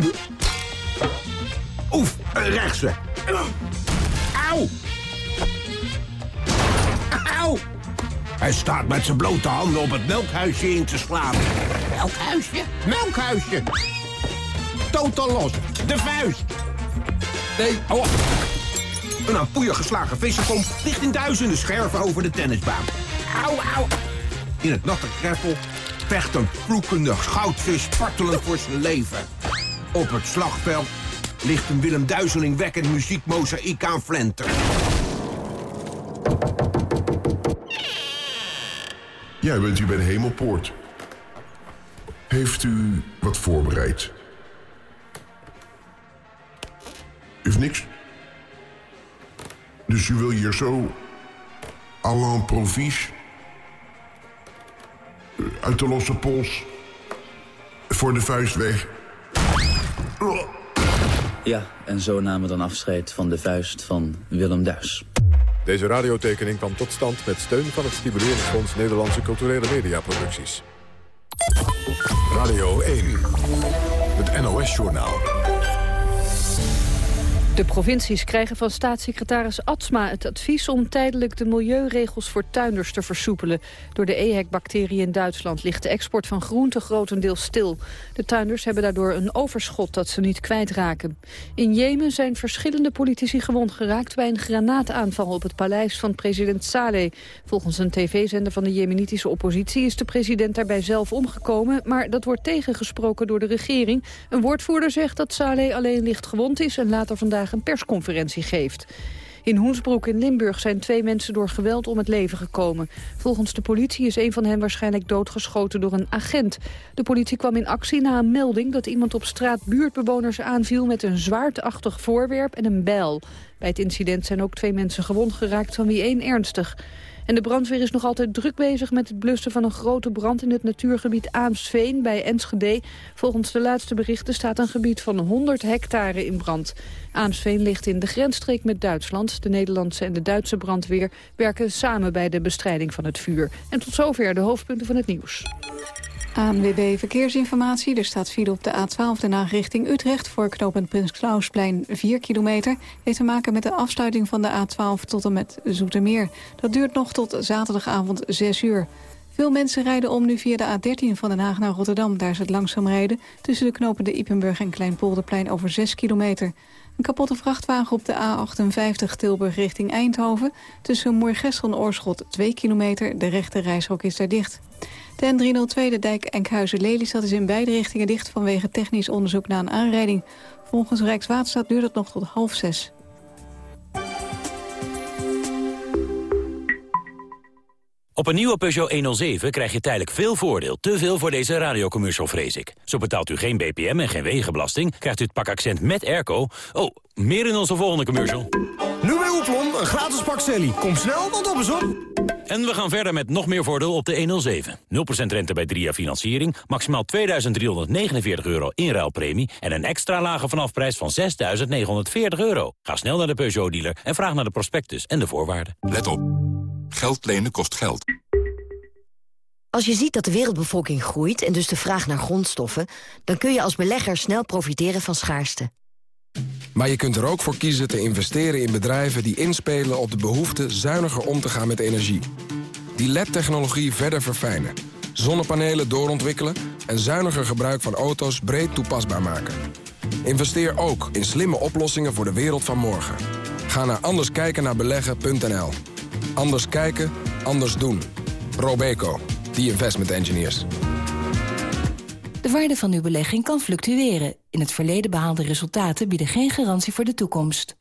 Oef rechtse. Auw! Hij staat met zijn blote handen op het melkhuisje in te slaan. Melkhuisje? Melkhuisje! Totaal los. De vuist! Nee, oh. Een aan poeier geslagen vissenkom ligt in duizenden scherven over de tennisbaan. Au, au. In het natte greppel vecht een vloekende goudvis spartelend voor zijn leven. Op het slagveld ligt een Willem Duizeling wekkend muziekmozaïek aan Flenter. Jij bent u bij de Hemelpoort. Heeft u wat voorbereid? Heeft niks? Dus u wil hier zo... à l'improvise... eh, uit de losse pols... voor de vuist weg... Ja, en zo namen we dan afscheid van de vuist van Willem Duis. Deze radiotekening kwam tot stand met steun van het Stimuleringsfonds Nederlandse Culturele Mediaproducties. Radio 1, het NOS-journaal. De provincies krijgen van staatssecretaris Atsma het advies om tijdelijk de milieuregels voor tuinders te versoepelen. Door de EHEC-bacterie in Duitsland ligt de export van groenten grotendeels stil. De tuinders hebben daardoor een overschot dat ze niet kwijtraken. In Jemen zijn verschillende politici gewond geraakt bij een granaataanval op het paleis van president Saleh. Volgens een tv-zender van de jemenitische oppositie is de president daarbij zelf omgekomen, maar dat wordt tegengesproken door de regering. Een woordvoerder zegt dat Saleh alleen licht gewond is en later vandaag een persconferentie geeft. In Hoensbroek in Limburg zijn twee mensen door geweld om het leven gekomen. Volgens de politie is een van hen waarschijnlijk doodgeschoten door een agent. De politie kwam in actie na een melding dat iemand op straat buurtbewoners aanviel met een zwaardachtig voorwerp en een bijl. Bij het incident zijn ook twee mensen gewond geraakt, van wie één ernstig. En de brandweer is nog altijd druk bezig met het blussen van een grote brand in het natuurgebied Aamsveen bij Enschede. Volgens de laatste berichten staat een gebied van 100 hectare in brand. Aamsveen ligt in de grensstreek met Duitsland. De Nederlandse en de Duitse brandweer werken samen bij de bestrijding van het vuur. En tot zover de hoofdpunten van het nieuws. ANWB Verkeersinformatie. Er staat file op de A12 Den Haag richting Utrecht... voor knooppunt Prins Klausplein 4 kilometer. Heeft te maken met de afsluiting van de A12 tot en met Zoetermeer. Dat duurt nog tot zaterdagavond 6 uur. Veel mensen rijden om nu via de A13 van Den Haag naar Rotterdam. Daar is het langzaam rijden tussen de knopende Ipenburg en Kleinpolderplein over 6 kilometer. Een kapotte vrachtwagen op de A58 Tilburg richting Eindhoven. Tussen Moergestel en Oorschot 2 kilometer. De rechte reishok is daar dicht. De N302, de dijk Enkhuizen-Lelystad, is in beide richtingen dicht... vanwege technisch onderzoek na een aanrijding. Volgens Rijkswaterstaat duurt het nog tot half zes. Op een nieuwe Peugeot 107 krijg je tijdelijk veel voordeel. Te veel voor deze radiocommercial, vrees ik. Zo betaalt u geen BPM en geen wegenbelasting. Krijgt u het pak accent met airco. Oh, meer in onze volgende commercial. Nu bij Oeplon, een gratis pak Sally. Kom snel, want op is op. En we gaan verder met nog meer voordeel op de 107. 0% rente bij 3 jaar financiering, maximaal 2.349 euro inruilpremie... en een extra lage vanafprijs van 6.940 euro. Ga snel naar de Peugeot-dealer en vraag naar de prospectus en de voorwaarden. Let op. Geld lenen kost geld. Als je ziet dat de wereldbevolking groeit en dus de vraag naar grondstoffen... dan kun je als belegger snel profiteren van schaarste. Maar je kunt er ook voor kiezen te investeren in bedrijven die inspelen op de behoefte zuiniger om te gaan met energie. Die LED-technologie verder verfijnen, zonnepanelen doorontwikkelen en zuiniger gebruik van auto's breed toepasbaar maken. Investeer ook in slimme oplossingen voor de wereld van morgen. Ga naar anderskijkennaarbeleggen.nl. Anders kijken, anders doen. Robeco, the investment engineers. De waarde van uw belegging kan fluctueren. In het verleden behaalde resultaten bieden geen garantie voor de toekomst.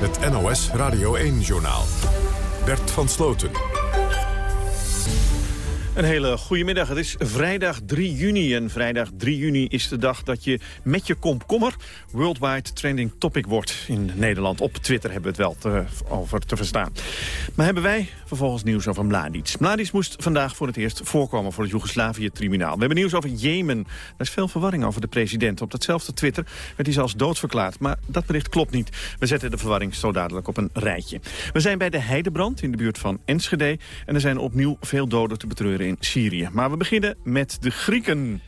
Het NOS Radio 1-journaal. Bert van Sloten. Een hele goede middag. Het is vrijdag 3 juni. En vrijdag 3 juni is de dag dat je met je komkommer... worldwide trending topic wordt in Nederland. Op Twitter hebben we het wel te, over te verstaan. Maar hebben wij vervolgens nieuws over Mladic. Mladic moest vandaag voor het eerst voorkomen voor het Joegoslavië-tribunaal. We hebben nieuws over Jemen. Er is veel verwarring over de president. Op datzelfde Twitter werd hij zelfs doodverklaard. Maar dat bericht klopt niet. We zetten de verwarring zo dadelijk op een rijtje. We zijn bij de Heidebrand in de buurt van Enschede. En er zijn opnieuw veel doden te betreuren in Syrië. Maar we beginnen met de Grieken.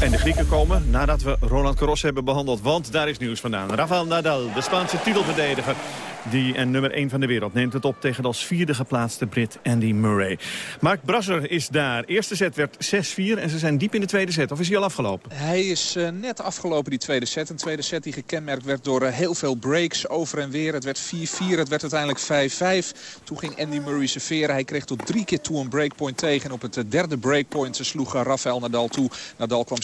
En de Grieken komen nadat we Roland Garros hebben behandeld. Want daar is nieuws vandaan. Rafael Nadal, de Spaanse titelverdediger... Die en nummer 1 van de wereld neemt het op tegen de als vierde geplaatste Brit Andy Murray. Mark Brasser is daar. Eerste set werd 6-4 en ze zijn diep in de tweede set. Of is hij al afgelopen? Hij is uh, net afgelopen, die tweede set. Een tweede set die gekenmerkt werd door uh, heel veel breaks over en weer. Het werd 4-4, het werd uiteindelijk 5-5. Toen ging Andy Murray serveren. Hij kreeg tot drie keer toe een breakpoint tegen. En op het uh, derde breakpoint sloeg Rafael Nadal toe. Nadal kwam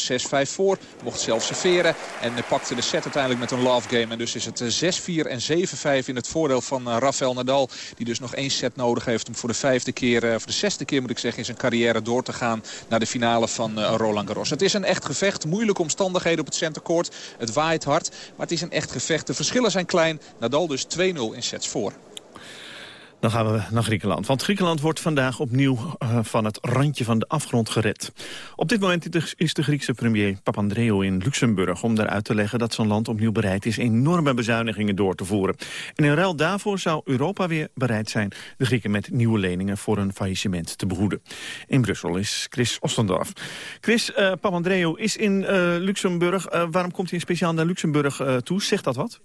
6-5 voor, mocht zelf serveren. En pakte de set uiteindelijk met een love game. En dus is het 6-4 en 7-5 in het voordeel van Rafael Nadal. Die dus nog één set nodig heeft om voor de vijfde keer, voor de zesde keer moet ik zeggen, in zijn carrière door te gaan naar de finale van Roland Garros. Het is een echt gevecht. Moeilijke omstandigheden op het centercourt. Het waait hard, maar het is een echt gevecht. De verschillen zijn klein. Nadal dus 2-0 in sets voor. Dan gaan we naar Griekenland. Want Griekenland wordt vandaag opnieuw uh, van het randje van de afgrond gered. Op dit moment is de Griekse premier Papandreou in Luxemburg... om daaruit te leggen dat zijn land opnieuw bereid is... enorme bezuinigingen door te voeren. En in ruil daarvoor zou Europa weer bereid zijn... de Grieken met nieuwe leningen voor een faillissement te behoeden. In Brussel is Chris Ostendorf. Chris, uh, Papandreou is in uh, Luxemburg. waarom komt hij speciaal naar Luxemburg toe? Zegt dat wat?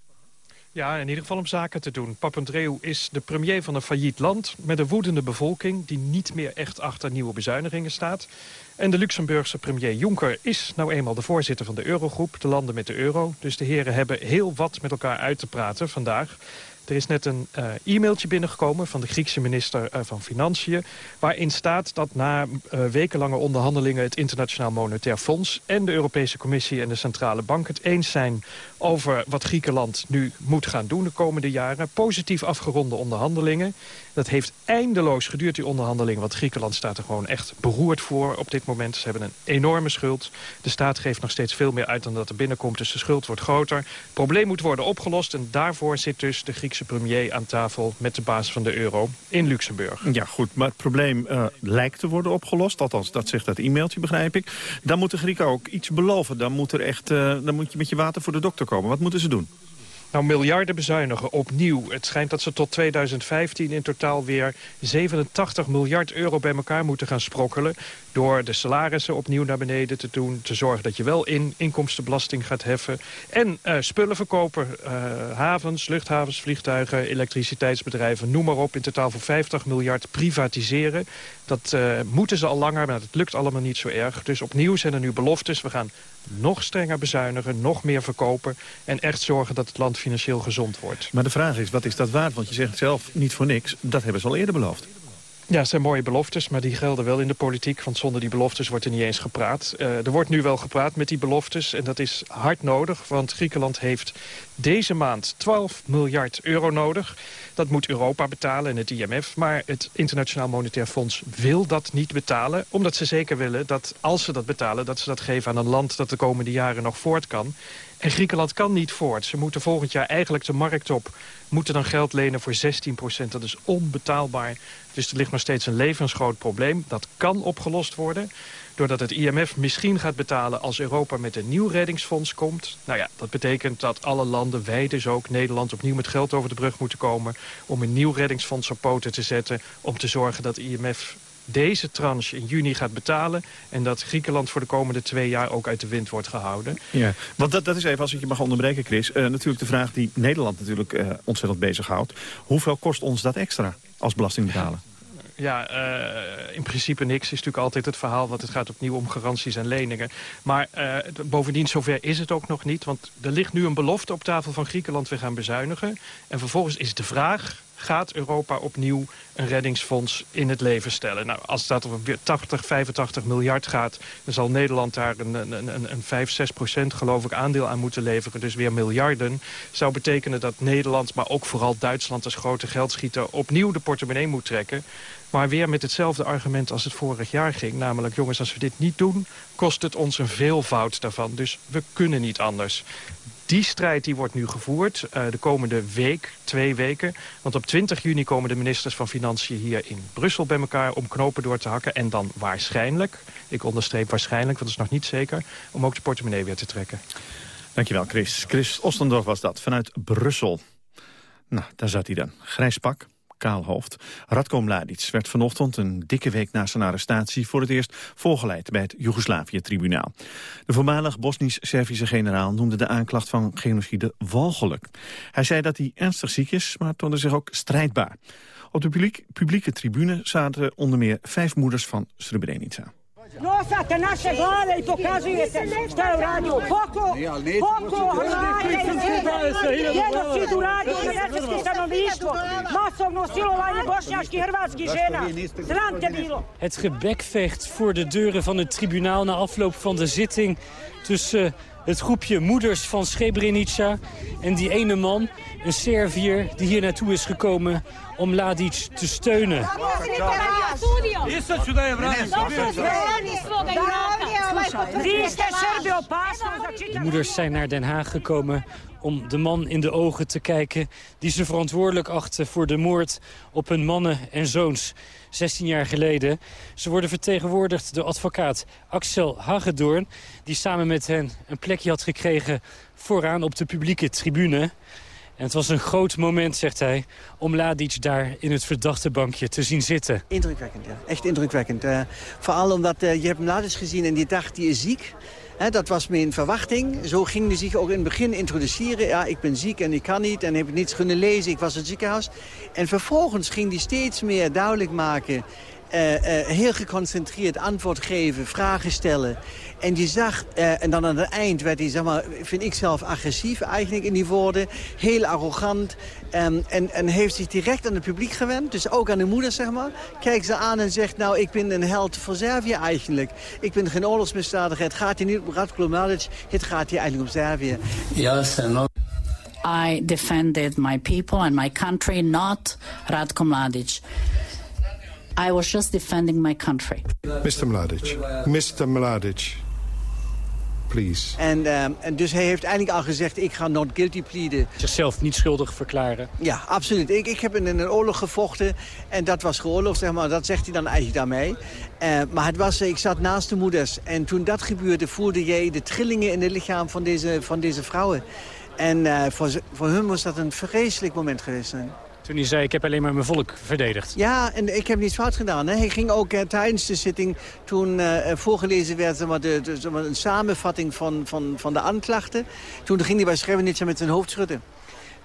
Ja, in ieder geval om zaken te doen. Papandreou is de premier van een failliet land... met een woedende bevolking die niet meer echt achter nieuwe bezuinigingen staat. En de Luxemburgse premier Juncker is nou eenmaal de voorzitter van de Eurogroep... de landen met de euro. Dus de heren hebben heel wat met elkaar uit te praten vandaag. Er is net een uh, e-mailtje binnengekomen van de Griekse minister uh, van Financiën... waarin staat dat na uh, wekenlange onderhandelingen... het Internationaal Monetair Fonds en de Europese Commissie en de Centrale Bank... het eens zijn over wat Griekenland nu moet gaan doen de komende jaren. Positief afgeronde onderhandelingen. Dat heeft eindeloos geduurd, die onderhandelingen. Want Griekenland staat er gewoon echt beroerd voor op dit moment. Ze hebben een enorme schuld. De staat geeft nog steeds veel meer uit dan dat er binnenkomt. Dus de schuld wordt groter. Het probleem moet worden opgelost. En daarvoor zit dus de Griekse premier aan tafel met de baas van de euro in Luxemburg. Ja, goed. Maar het probleem uh, lijkt te worden opgelost. Althans, dat zegt dat e-mailtje, begrijp ik. Dan moet de Grieken ook iets beloven. Dan moet, er echt, uh, dan moet je met je water voor de dokter komen. Wat moeten ze doen? Nou, miljarden bezuinigen opnieuw. Het schijnt dat ze tot 2015 in totaal weer 87 miljard euro bij elkaar moeten gaan sprokkelen. Door de salarissen opnieuw naar beneden te doen. Te zorgen dat je wel in inkomstenbelasting gaat heffen. En uh, spullen verkopen. Uh, havens, luchthavens, vliegtuigen, elektriciteitsbedrijven. Noem maar op. In totaal voor 50 miljard privatiseren. Dat uh, moeten ze al langer, maar dat lukt allemaal niet zo erg. Dus opnieuw zijn er nu beloftes. We gaan nog strenger bezuinigen, nog meer verkopen... en echt zorgen dat het land financieel gezond wordt. Maar de vraag is, wat is dat waard? Want je zegt zelf niet voor niks, dat hebben ze al eerder beloofd. Ja, het zijn mooie beloftes, maar die gelden wel in de politiek. Want zonder die beloftes wordt er niet eens gepraat. Uh, er wordt nu wel gepraat met die beloftes en dat is hard nodig. Want Griekenland heeft deze maand 12 miljard euro nodig. Dat moet Europa betalen en het IMF. Maar het Internationaal Monetair Fonds wil dat niet betalen. Omdat ze zeker willen dat als ze dat betalen... dat ze dat geven aan een land dat de komende jaren nog voort kan. En Griekenland kan niet voort. Ze moeten volgend jaar eigenlijk de markt op. Moeten dan geld lenen voor 16 procent. Dat is onbetaalbaar. Dus er ligt nog steeds een levensgroot probleem. Dat kan opgelost worden doordat het IMF misschien gaat betalen als Europa met een nieuw reddingsfonds komt. Nou ja, dat betekent dat alle landen, wij dus ook, Nederland, opnieuw met geld over de brug moeten komen... om een nieuw reddingsfonds op poten te zetten... om te zorgen dat IMF deze tranche in juni gaat betalen... en dat Griekenland voor de komende twee jaar ook uit de wind wordt gehouden. Ja, want dat, dat is even, als ik je mag onderbreken, Chris... Uh, natuurlijk de vraag die Nederland natuurlijk uh, ontzettend bezighoudt. Hoeveel kost ons dat extra als belastingbetaler? Ja, uh, in principe niks. is natuurlijk altijd het verhaal, want het gaat opnieuw om garanties en leningen. Maar uh, bovendien, zover is het ook nog niet. Want er ligt nu een belofte op tafel van Griekenland, we gaan bezuinigen. En vervolgens is de vraag, gaat Europa opnieuw een reddingsfonds in het leven stellen. Nou, als dat over 80, 85 miljard gaat... dan zal Nederland daar een, een, een, een 5, 6 procent geloof ik aandeel aan moeten leveren. Dus weer miljarden. zou betekenen dat Nederland, maar ook vooral Duitsland... als grote geldschieter opnieuw de portemonnee moet trekken. Maar weer met hetzelfde argument als het vorig jaar ging. Namelijk, jongens, als we dit niet doen, kost het ons een veelvoud daarvan. Dus we kunnen niet anders. Die strijd die wordt nu gevoerd uh, de komende week, twee weken. Want op 20 juni komen de ministers van Financiën hier in Brussel bij elkaar... om knopen door te hakken en dan waarschijnlijk, ik onderstreep waarschijnlijk, want dat is nog niet zeker... om ook de portemonnee weer te trekken. Dankjewel, Chris. Chris Ostendorf was dat, vanuit Brussel. Nou, daar zat hij dan. Grijs pak, kaalhoofd. Radko Mladic werd vanochtend een dikke week na zijn arrestatie... voor het eerst voorgeleid bij het Joegoslavië-tribunaal. De voormalig Bosnisch-Servische generaal noemde de aanklacht van genocide walgelijk. Hij zei dat hij ernstig ziek is, maar toonde zich ook strijdbaar. Op de publiek, publieke tribune zaten onder meer vijf moeders van Srebrenica. Nosate naše glave i pokazujete šta je uradio. Boko, Boko, Hrvate, genocid uradio na većinsko stanovništvo. Masovno silovanje bošnjačkih hrvatskih žena. Sram te bilo. Het gebekvecht voor de deuren van het tribunaal na afloop van de zitting tussen het groepje moeders van Srebrenica en die ene man, een Serviër, die hier naartoe is gekomen om Mladic te steunen. De moeders zijn naar Den Haag gekomen om de man in de ogen te kijken... die ze verantwoordelijk achten voor de moord op hun mannen en zoons. 16 jaar geleden. Ze worden vertegenwoordigd door advocaat Axel Hagedorn... die samen met hen een plekje had gekregen vooraan op de publieke tribune... En het was een groot moment, zegt hij, om Ladic daar in het verdachte bankje te zien zitten. Indrukwekkend, ja. Echt indrukwekkend. Uh, vooral omdat uh, je hebt Mladic gezien en die dacht, die is ziek. Dat was mijn verwachting. Zo ging hij zich ook in het begin introduceren. Ja, ik ben ziek en ik kan niet en heb niets kunnen lezen. Ik was in het ziekenhuis. En vervolgens ging hij steeds meer duidelijk maken... Uh, uh, heel geconcentreerd antwoord geven, vragen stellen. En je zag, uh, en dan aan het eind werd hij, zeg maar, vind ik zelf agressief eigenlijk in die woorden. Heel arrogant. Um, en, en heeft zich direct aan het publiek gewend. Dus ook aan de moeder, zeg maar. Kijkt ze aan en zegt, nou, ik ben een held voor Servië eigenlijk. Ik ben geen oorlogsmisdadiger. Het gaat hier niet om Radko Mladic. Het gaat hier eigenlijk om Servië. Yes, no. I defended my people and my country, not Radko Mladic. I was just defending my country. Mr. Mladic, Mr. Mladic, please. En, um, en dus hij heeft eigenlijk al gezegd, ik ga not guilty pleaden. Zichzelf niet schuldig verklaren. Ja, absoluut. Ik, ik heb in een oorlog gevochten en dat was geoorloofd, zeg maar. Dat zegt hij dan eigenlijk daarmee. Uh, maar het was, ik zat naast de moeders en toen dat gebeurde voelde jij de trillingen in het lichaam van deze, van deze vrouwen. En uh, voor, voor hun was dat een vreselijk moment geweest. Toen hij zei, ik heb alleen maar mijn volk verdedigd. Ja, en ik heb niets fout gedaan. Hè. Hij ging ook uh, tijdens de zitting, toen uh, voorgelezen werd zeg maar, de, de, zeg maar, een samenvatting van, van, van de aanklachten. Toen ging hij bij Srebrenica met zijn hoofd schudden.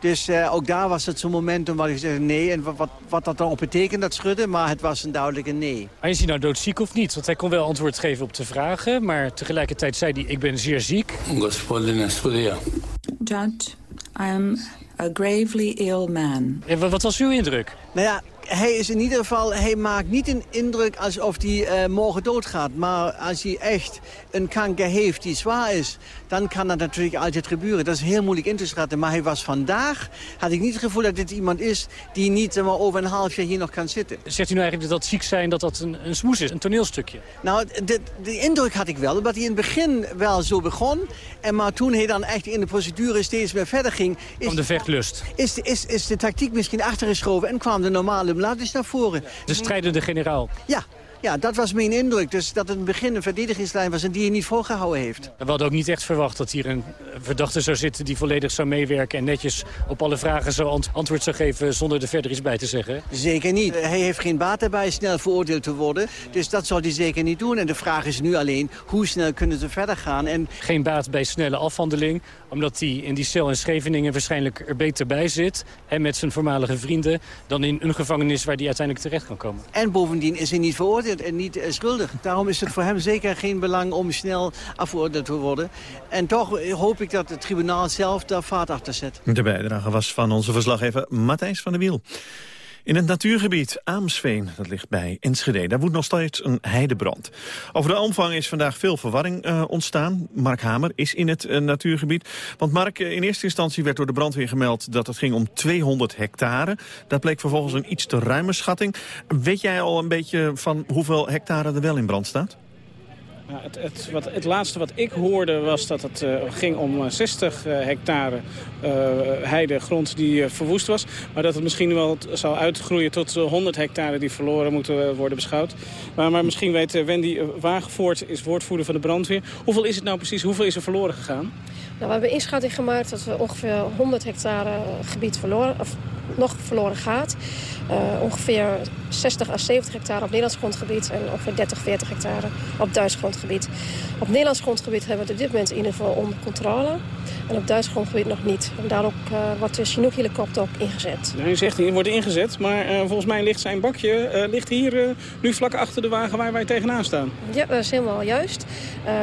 Dus uh, ook daar was het zo'n moment waar hij zei nee. En wat, wat dat dan ook betekent, dat schudden. Maar het was een duidelijke nee. Maar is hij nou doodziek of niet? Want hij kon wel antwoord geven op de vragen. Maar tegelijkertijd zei hij, ik ben zeer ziek. Judge, I am a gravely ill man. Wat was uw indruk? Nou ja, hij is in ieder geval, hij maakt niet een indruk alsof hij uh, morgen doodgaat. Maar als hij echt een kanker heeft die zwaar is, dan kan dat natuurlijk altijd gebeuren. Dat is heel moeilijk in te schatten. Maar hij was vandaag, had ik niet het gevoel dat dit iemand is die niet uh, maar over een half jaar hier nog kan zitten. Zegt u nou eigenlijk dat ziek zijn, dat dat een, een smoes is, een toneelstukje? Nou, de, de indruk had ik wel, omdat hij in het begin wel zo begon. En maar toen hij dan echt in de procedure steeds meer verder ging... Is, Van de vechtlust. Is, is, is de tactiek misschien achtergeschoven en kwam de normale Mladic naar voren. De strijdende generaal. Ja, ja, dat was mijn indruk. Dus dat het het begin een verdedigingslijn was en die hij niet volgehouden heeft. We hadden ook niet echt verwacht dat hier een verdachte zou zitten... die volledig zou meewerken en netjes op alle vragen zou ant antwoord zou geven... zonder er verder iets bij te zeggen. Zeker niet. Hij heeft geen baat erbij snel veroordeeld te worden. Dus dat zal hij zeker niet doen. En de vraag is nu alleen, hoe snel kunnen ze verder gaan? En... Geen baat bij snelle afhandeling, omdat hij in die cel in Scheveningen... waarschijnlijk er beter bij zit en met zijn voormalige vrienden... dan in een gevangenis waar hij uiteindelijk terecht kan komen. En bovendien is hij niet veroordeeld en niet uh, schuldig. Daarom is het voor hem zeker geen belang om snel afgeoordeeld te worden. En toch hoop ik dat het tribunaal zelf daar vaart achter zet. De bijdrage was van onze verslaggever Matthijs van der Wiel. In het natuurgebied Aamsveen, dat ligt bij Enschede, daar woedt nog steeds een heidebrand. Over de omvang is vandaag veel verwarring uh, ontstaan. Mark Hamer is in het uh, natuurgebied. Want Mark, uh, in eerste instantie werd door de brandweer gemeld dat het ging om 200 hectare. Dat bleek vervolgens een iets te ruime schatting. Weet jij al een beetje van hoeveel hectare er wel in brand staat? Ja, het, het, wat, het laatste wat ik hoorde was dat het uh, ging om 60 uh, hectare uh, heidegrond die verwoest was. Maar dat het misschien wel zou uitgroeien tot 100 hectare die verloren moeten worden beschouwd. Maar, misschien weet Wendy Wagevoort, is woordvoerder van de brandweer. Hoeveel is het nou precies? Hoeveel is er verloren gegaan? Nou, we hebben inschatting gemaakt dat we ongeveer 100 hectare gebied verloren, of nog verloren gaat. Uh, ongeveer 60 à 70 hectare op Nederlands grondgebied... en ongeveer 30, 40 hectare op Duits grondgebied. Op Nederlands grondgebied hebben we het op dit moment in ieder geval onder controle. En op Duits grondgebied nog niet. En daarom uh, wordt de Chinook-helikopter ook ingezet. Nou, u zegt hij wordt ingezet, maar uh, volgens mij ligt zijn bakje ligt hier nu vlak achter de wagen waar wij tegenaan staan. Ja, dat is helemaal juist.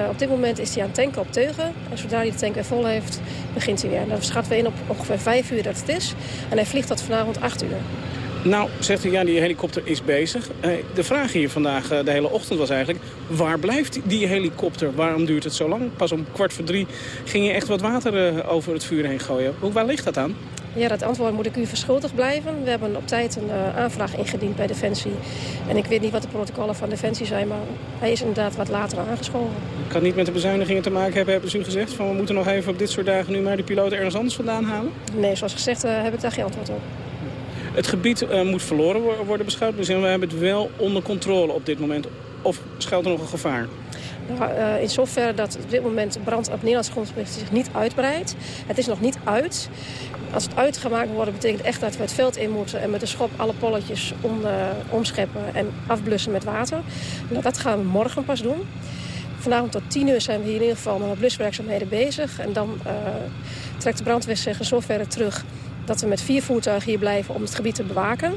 op dit moment is hij aan het tanken op teugen. En zodra hij de tank weer vol heeft, begint hij weer. En dan schatten we in op ongeveer 5 uur dat het is. En hij vliegt tot vanavond 8 uur. Nou, zegt u, ja, die helikopter is bezig. Eh, de vraag hier vandaag eh, de hele ochtend was eigenlijk... waar blijft die helikopter? Waarom duurt het zo lang? Pas om kwart voor drie ging je echt wat water eh, over het vuur heen gooien. Waar ligt dat aan? Ja, dat antwoord moet ik u verschuldigd blijven. We hebben op tijd een uh, aanvraag ingediend bij Defensie. En ik weet niet wat de protocollen van Defensie zijn, maar hij is inderdaad wat later aangeschoven. Kan niet met de bezuinigingen te maken hebben, hebben ze u gezegd? Van we moeten nog even op dit soort dagen nu maar de piloten ergens anders vandaan halen? Nee, zoals gezegd heb ik daar geen antwoord op. Het gebied uh, moet verloren worden beschouwd. Dus we hebben het wel onder controle op dit moment. Of schuilt er nog een gevaar? Uh, in zoverre dat op dit moment brand op Nederlands grondgebied zich niet uitbreidt. Het is nog niet uit. Als het uitgemaakt wordt, betekent echt dat we het veld in moeten... en met de schop alle polletjes om, uh, omscheppen en afblussen met water. Nou, dat gaan we morgen pas doen. Vanavond tot 10 uur zijn we hier in ieder geval met bluswerkzaamheden bezig. En dan uh, trekt de brandweer zich in zoverre terug dat we met vier voertuigen hier blijven om het gebied te bewaken.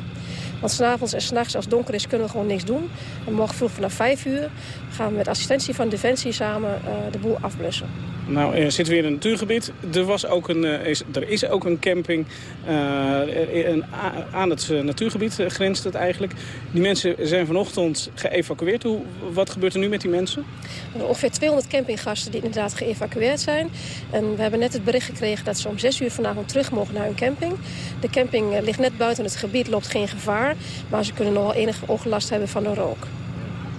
Want s'avonds en s'nachts als het donker is kunnen we gewoon niks doen. En morgen vroeg vanaf vijf uur gaan we met assistentie van Defensie samen uh, de boel afblussen. Nou, er zit weer een natuurgebied. Er, was ook een, uh, is, er is ook een camping uh, een, aan het natuurgebied, grenst het eigenlijk. Die mensen zijn vanochtend geëvacueerd. Hoe, wat gebeurt er nu met die mensen? Er zijn ongeveer 200 campinggasten die inderdaad geëvacueerd zijn. En we hebben net het bericht gekregen dat ze om 6 uur vanavond terug mogen naar hun camping. De camping ligt net buiten het gebied, loopt geen gevaar. Maar ze kunnen nog wel enige ongelast hebben van de rook.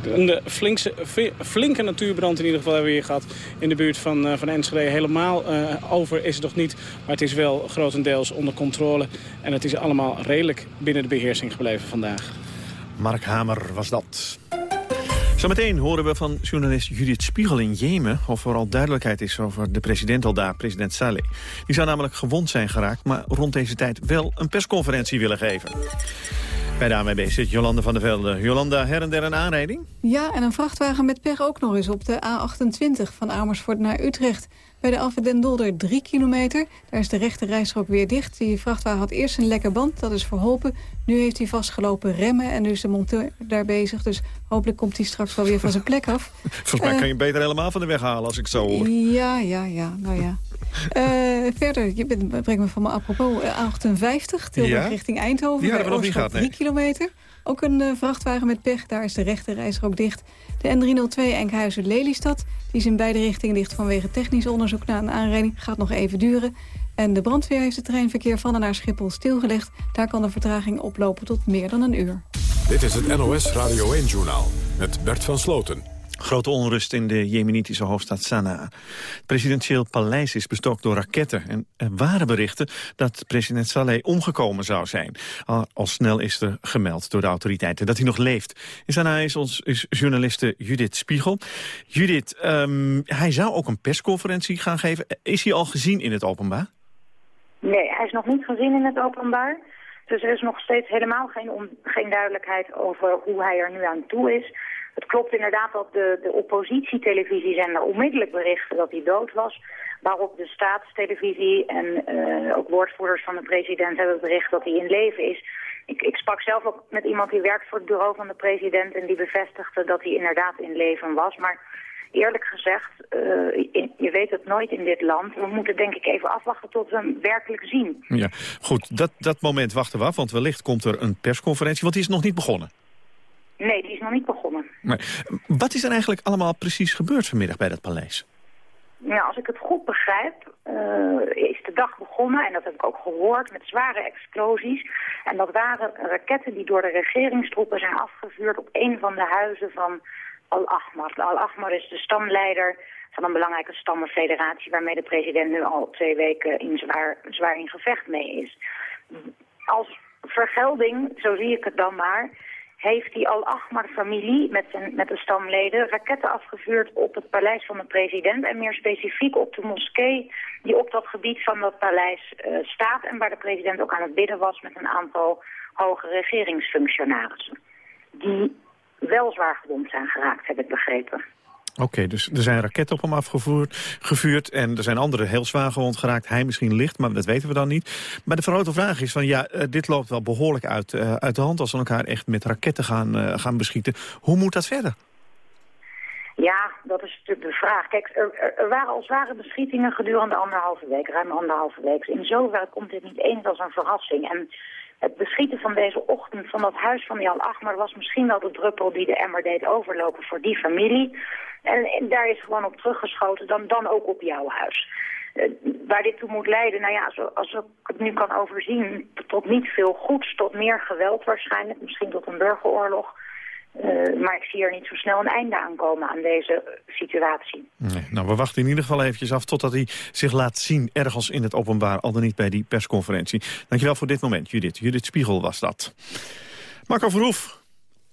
Een flinkse, flinke natuurbrand in ieder geval hebben we hier gehad in de buurt van, uh, van Enschede. Helemaal uh, over is het nog niet, maar het is wel grotendeels onder controle. En het is allemaal redelijk binnen de beheersing gebleven vandaag. Mark Hamer was dat. Zometeen horen we van journalist Judith Spiegel in Jemen... of er al duidelijkheid is over de president al daar, president Saleh. Die zou namelijk gewond zijn geraakt... maar rond deze tijd wel een persconferentie willen geven. Bij de ANWB zit Jolande van der Velde. Jolanda, her en der een aanrijding? Ja, en een vrachtwagen met pech ook nog eens op de A28 van Amersfoort naar Utrecht. Bij de Alphen den Dolder 3 kilometer. Daar is de rechte rijstrook weer dicht. Die vrachtwagen had eerst een lekker band, dat is verholpen. Nu heeft hij vastgelopen remmen en nu is de monteur daar bezig. Dus hopelijk komt hij straks wel weer van zijn plek af. Volgens mij uh, kan je beter helemaal van de weg halen als ik zo hoor. Ja, ja, ja. Nou ja. Uh, verder, je bent, breng me van me apropos, A58, Tilburg ja? richting Eindhoven. We nog niet gehad, nee. 3 kilometer. Ook een uh, vrachtwagen met pech, daar is de rechte rijstrook dicht. De N302 Enkhuizen-Lelystad, die is in beide richtingen dicht vanwege technisch onderzoek na een aanrijding. Gaat nog even duren. En de brandweer heeft het treinverkeer van en naar Schiphol stilgelegd. Daar kan de vertraging oplopen tot meer dan een uur. Dit is het NOS Radio 1-journaal met Bert van Sloten. Grote onrust in de jemenitische hoofdstad Sanaa. Het presidentieel paleis is bestookt door raketten. En er waren berichten dat president Saleh omgekomen zou zijn. Al, snel is er gemeld door de autoriteiten dat hij nog leeft. In Sanaa is ons is journaliste Judith Spiegel. Judith, um, hij zou ook een persconferentie gaan geven. Is hij al gezien in het openbaar? Nee, hij is nog niet gezien in het openbaar. Dus er is nog steeds helemaal geen, geen duidelijkheid over hoe hij er nu aan toe is. Het klopt inderdaad dat de, de onmiddellijk berichtte dat hij dood was. Waarop de staatstelevisie en uh, ook woordvoerders van de president hebben bericht dat hij in leven is. Ik, ik sprak zelf ook met iemand die werkt voor het bureau van de president en die bevestigde dat hij inderdaad in leven was. Maar eerlijk gezegd, in, je weet het nooit in dit land. We moeten denk ik even afwachten tot we hem werkelijk zien. Ja, goed, dat, dat moment wachten we af, want wellicht komt er een persconferentie, want die is nog niet begonnen. Nee, die is nog niet begonnen. Maar, wat is er eigenlijk allemaal precies gebeurd vanmiddag bij dat paleis? Nou, als ik het goed begrijp, uh, is de dag begonnen, en dat heb ik ook gehoord, met zware explosies. En dat waren raketten die door de regeringstroepen zijn afgevuurd op een van de huizen van Al-Ahmar. Al-Ahmar is de stamleider van een belangrijke stammenfederatie waarmee de president nu al twee weken in zwaar, zwaar in gevecht mee is. Als vergelding, zo zie ik het dan maar, heeft die Al-Ahmar-familie met, zijn- met de stamleden raketten afgevuurd op het paleis van de president en meer specifiek op de moskee die op dat gebied van dat paleis eh, staat en waar de president ook aan het bidden was met een aantal hoge regeringsfunctionarissen. Die wel zwaar gewond zijn geraakt, heb ik begrepen. Oké, dus er zijn raketten op hem afgevuurd gevuurd, en er zijn anderen heel zwaar gewond geraakt. Hij misschien licht, maar dat weten we dan niet. Maar de grote vraag is van ja, eh, dit loopt wel behoorlijk uit, eh, uit de hand... als we elkaar echt met raketten gaan, eh, gaan beschieten. Hoe moet dat verder? Ja, dat is natuurlijk de vraag. Kijk, er- er waren al zware beschietingen gedurende anderhalve week, ruim anderhalve week. In zoverre komt dit niet eens als een verrassing. En het beschieten van deze ochtend van dat huis van die Al-Ahmar was misschien wel de druppel die de emmer deed overlopen voor die familie. En, en daar is gewoon op teruggeschoten, dan, dan ook op jouw huis. Eh, waar dit toe moet leiden, nou ja, zo, als ik het nu kan overzien, tot niet veel goeds, tot meer geweld waarschijnlijk, misschien tot een burgeroorlog. Eh, maar ik zie er niet zo snel een einde aan komen aan deze situatie. Nee, nou, we wachten in ieder geval eventjes af totdat hij zich laat zien... ergens in het openbaar, al dan niet bij die persconferentie. Dankjewel voor dit moment, Judith. Judith Spiegel was dat. Marco Verhoef,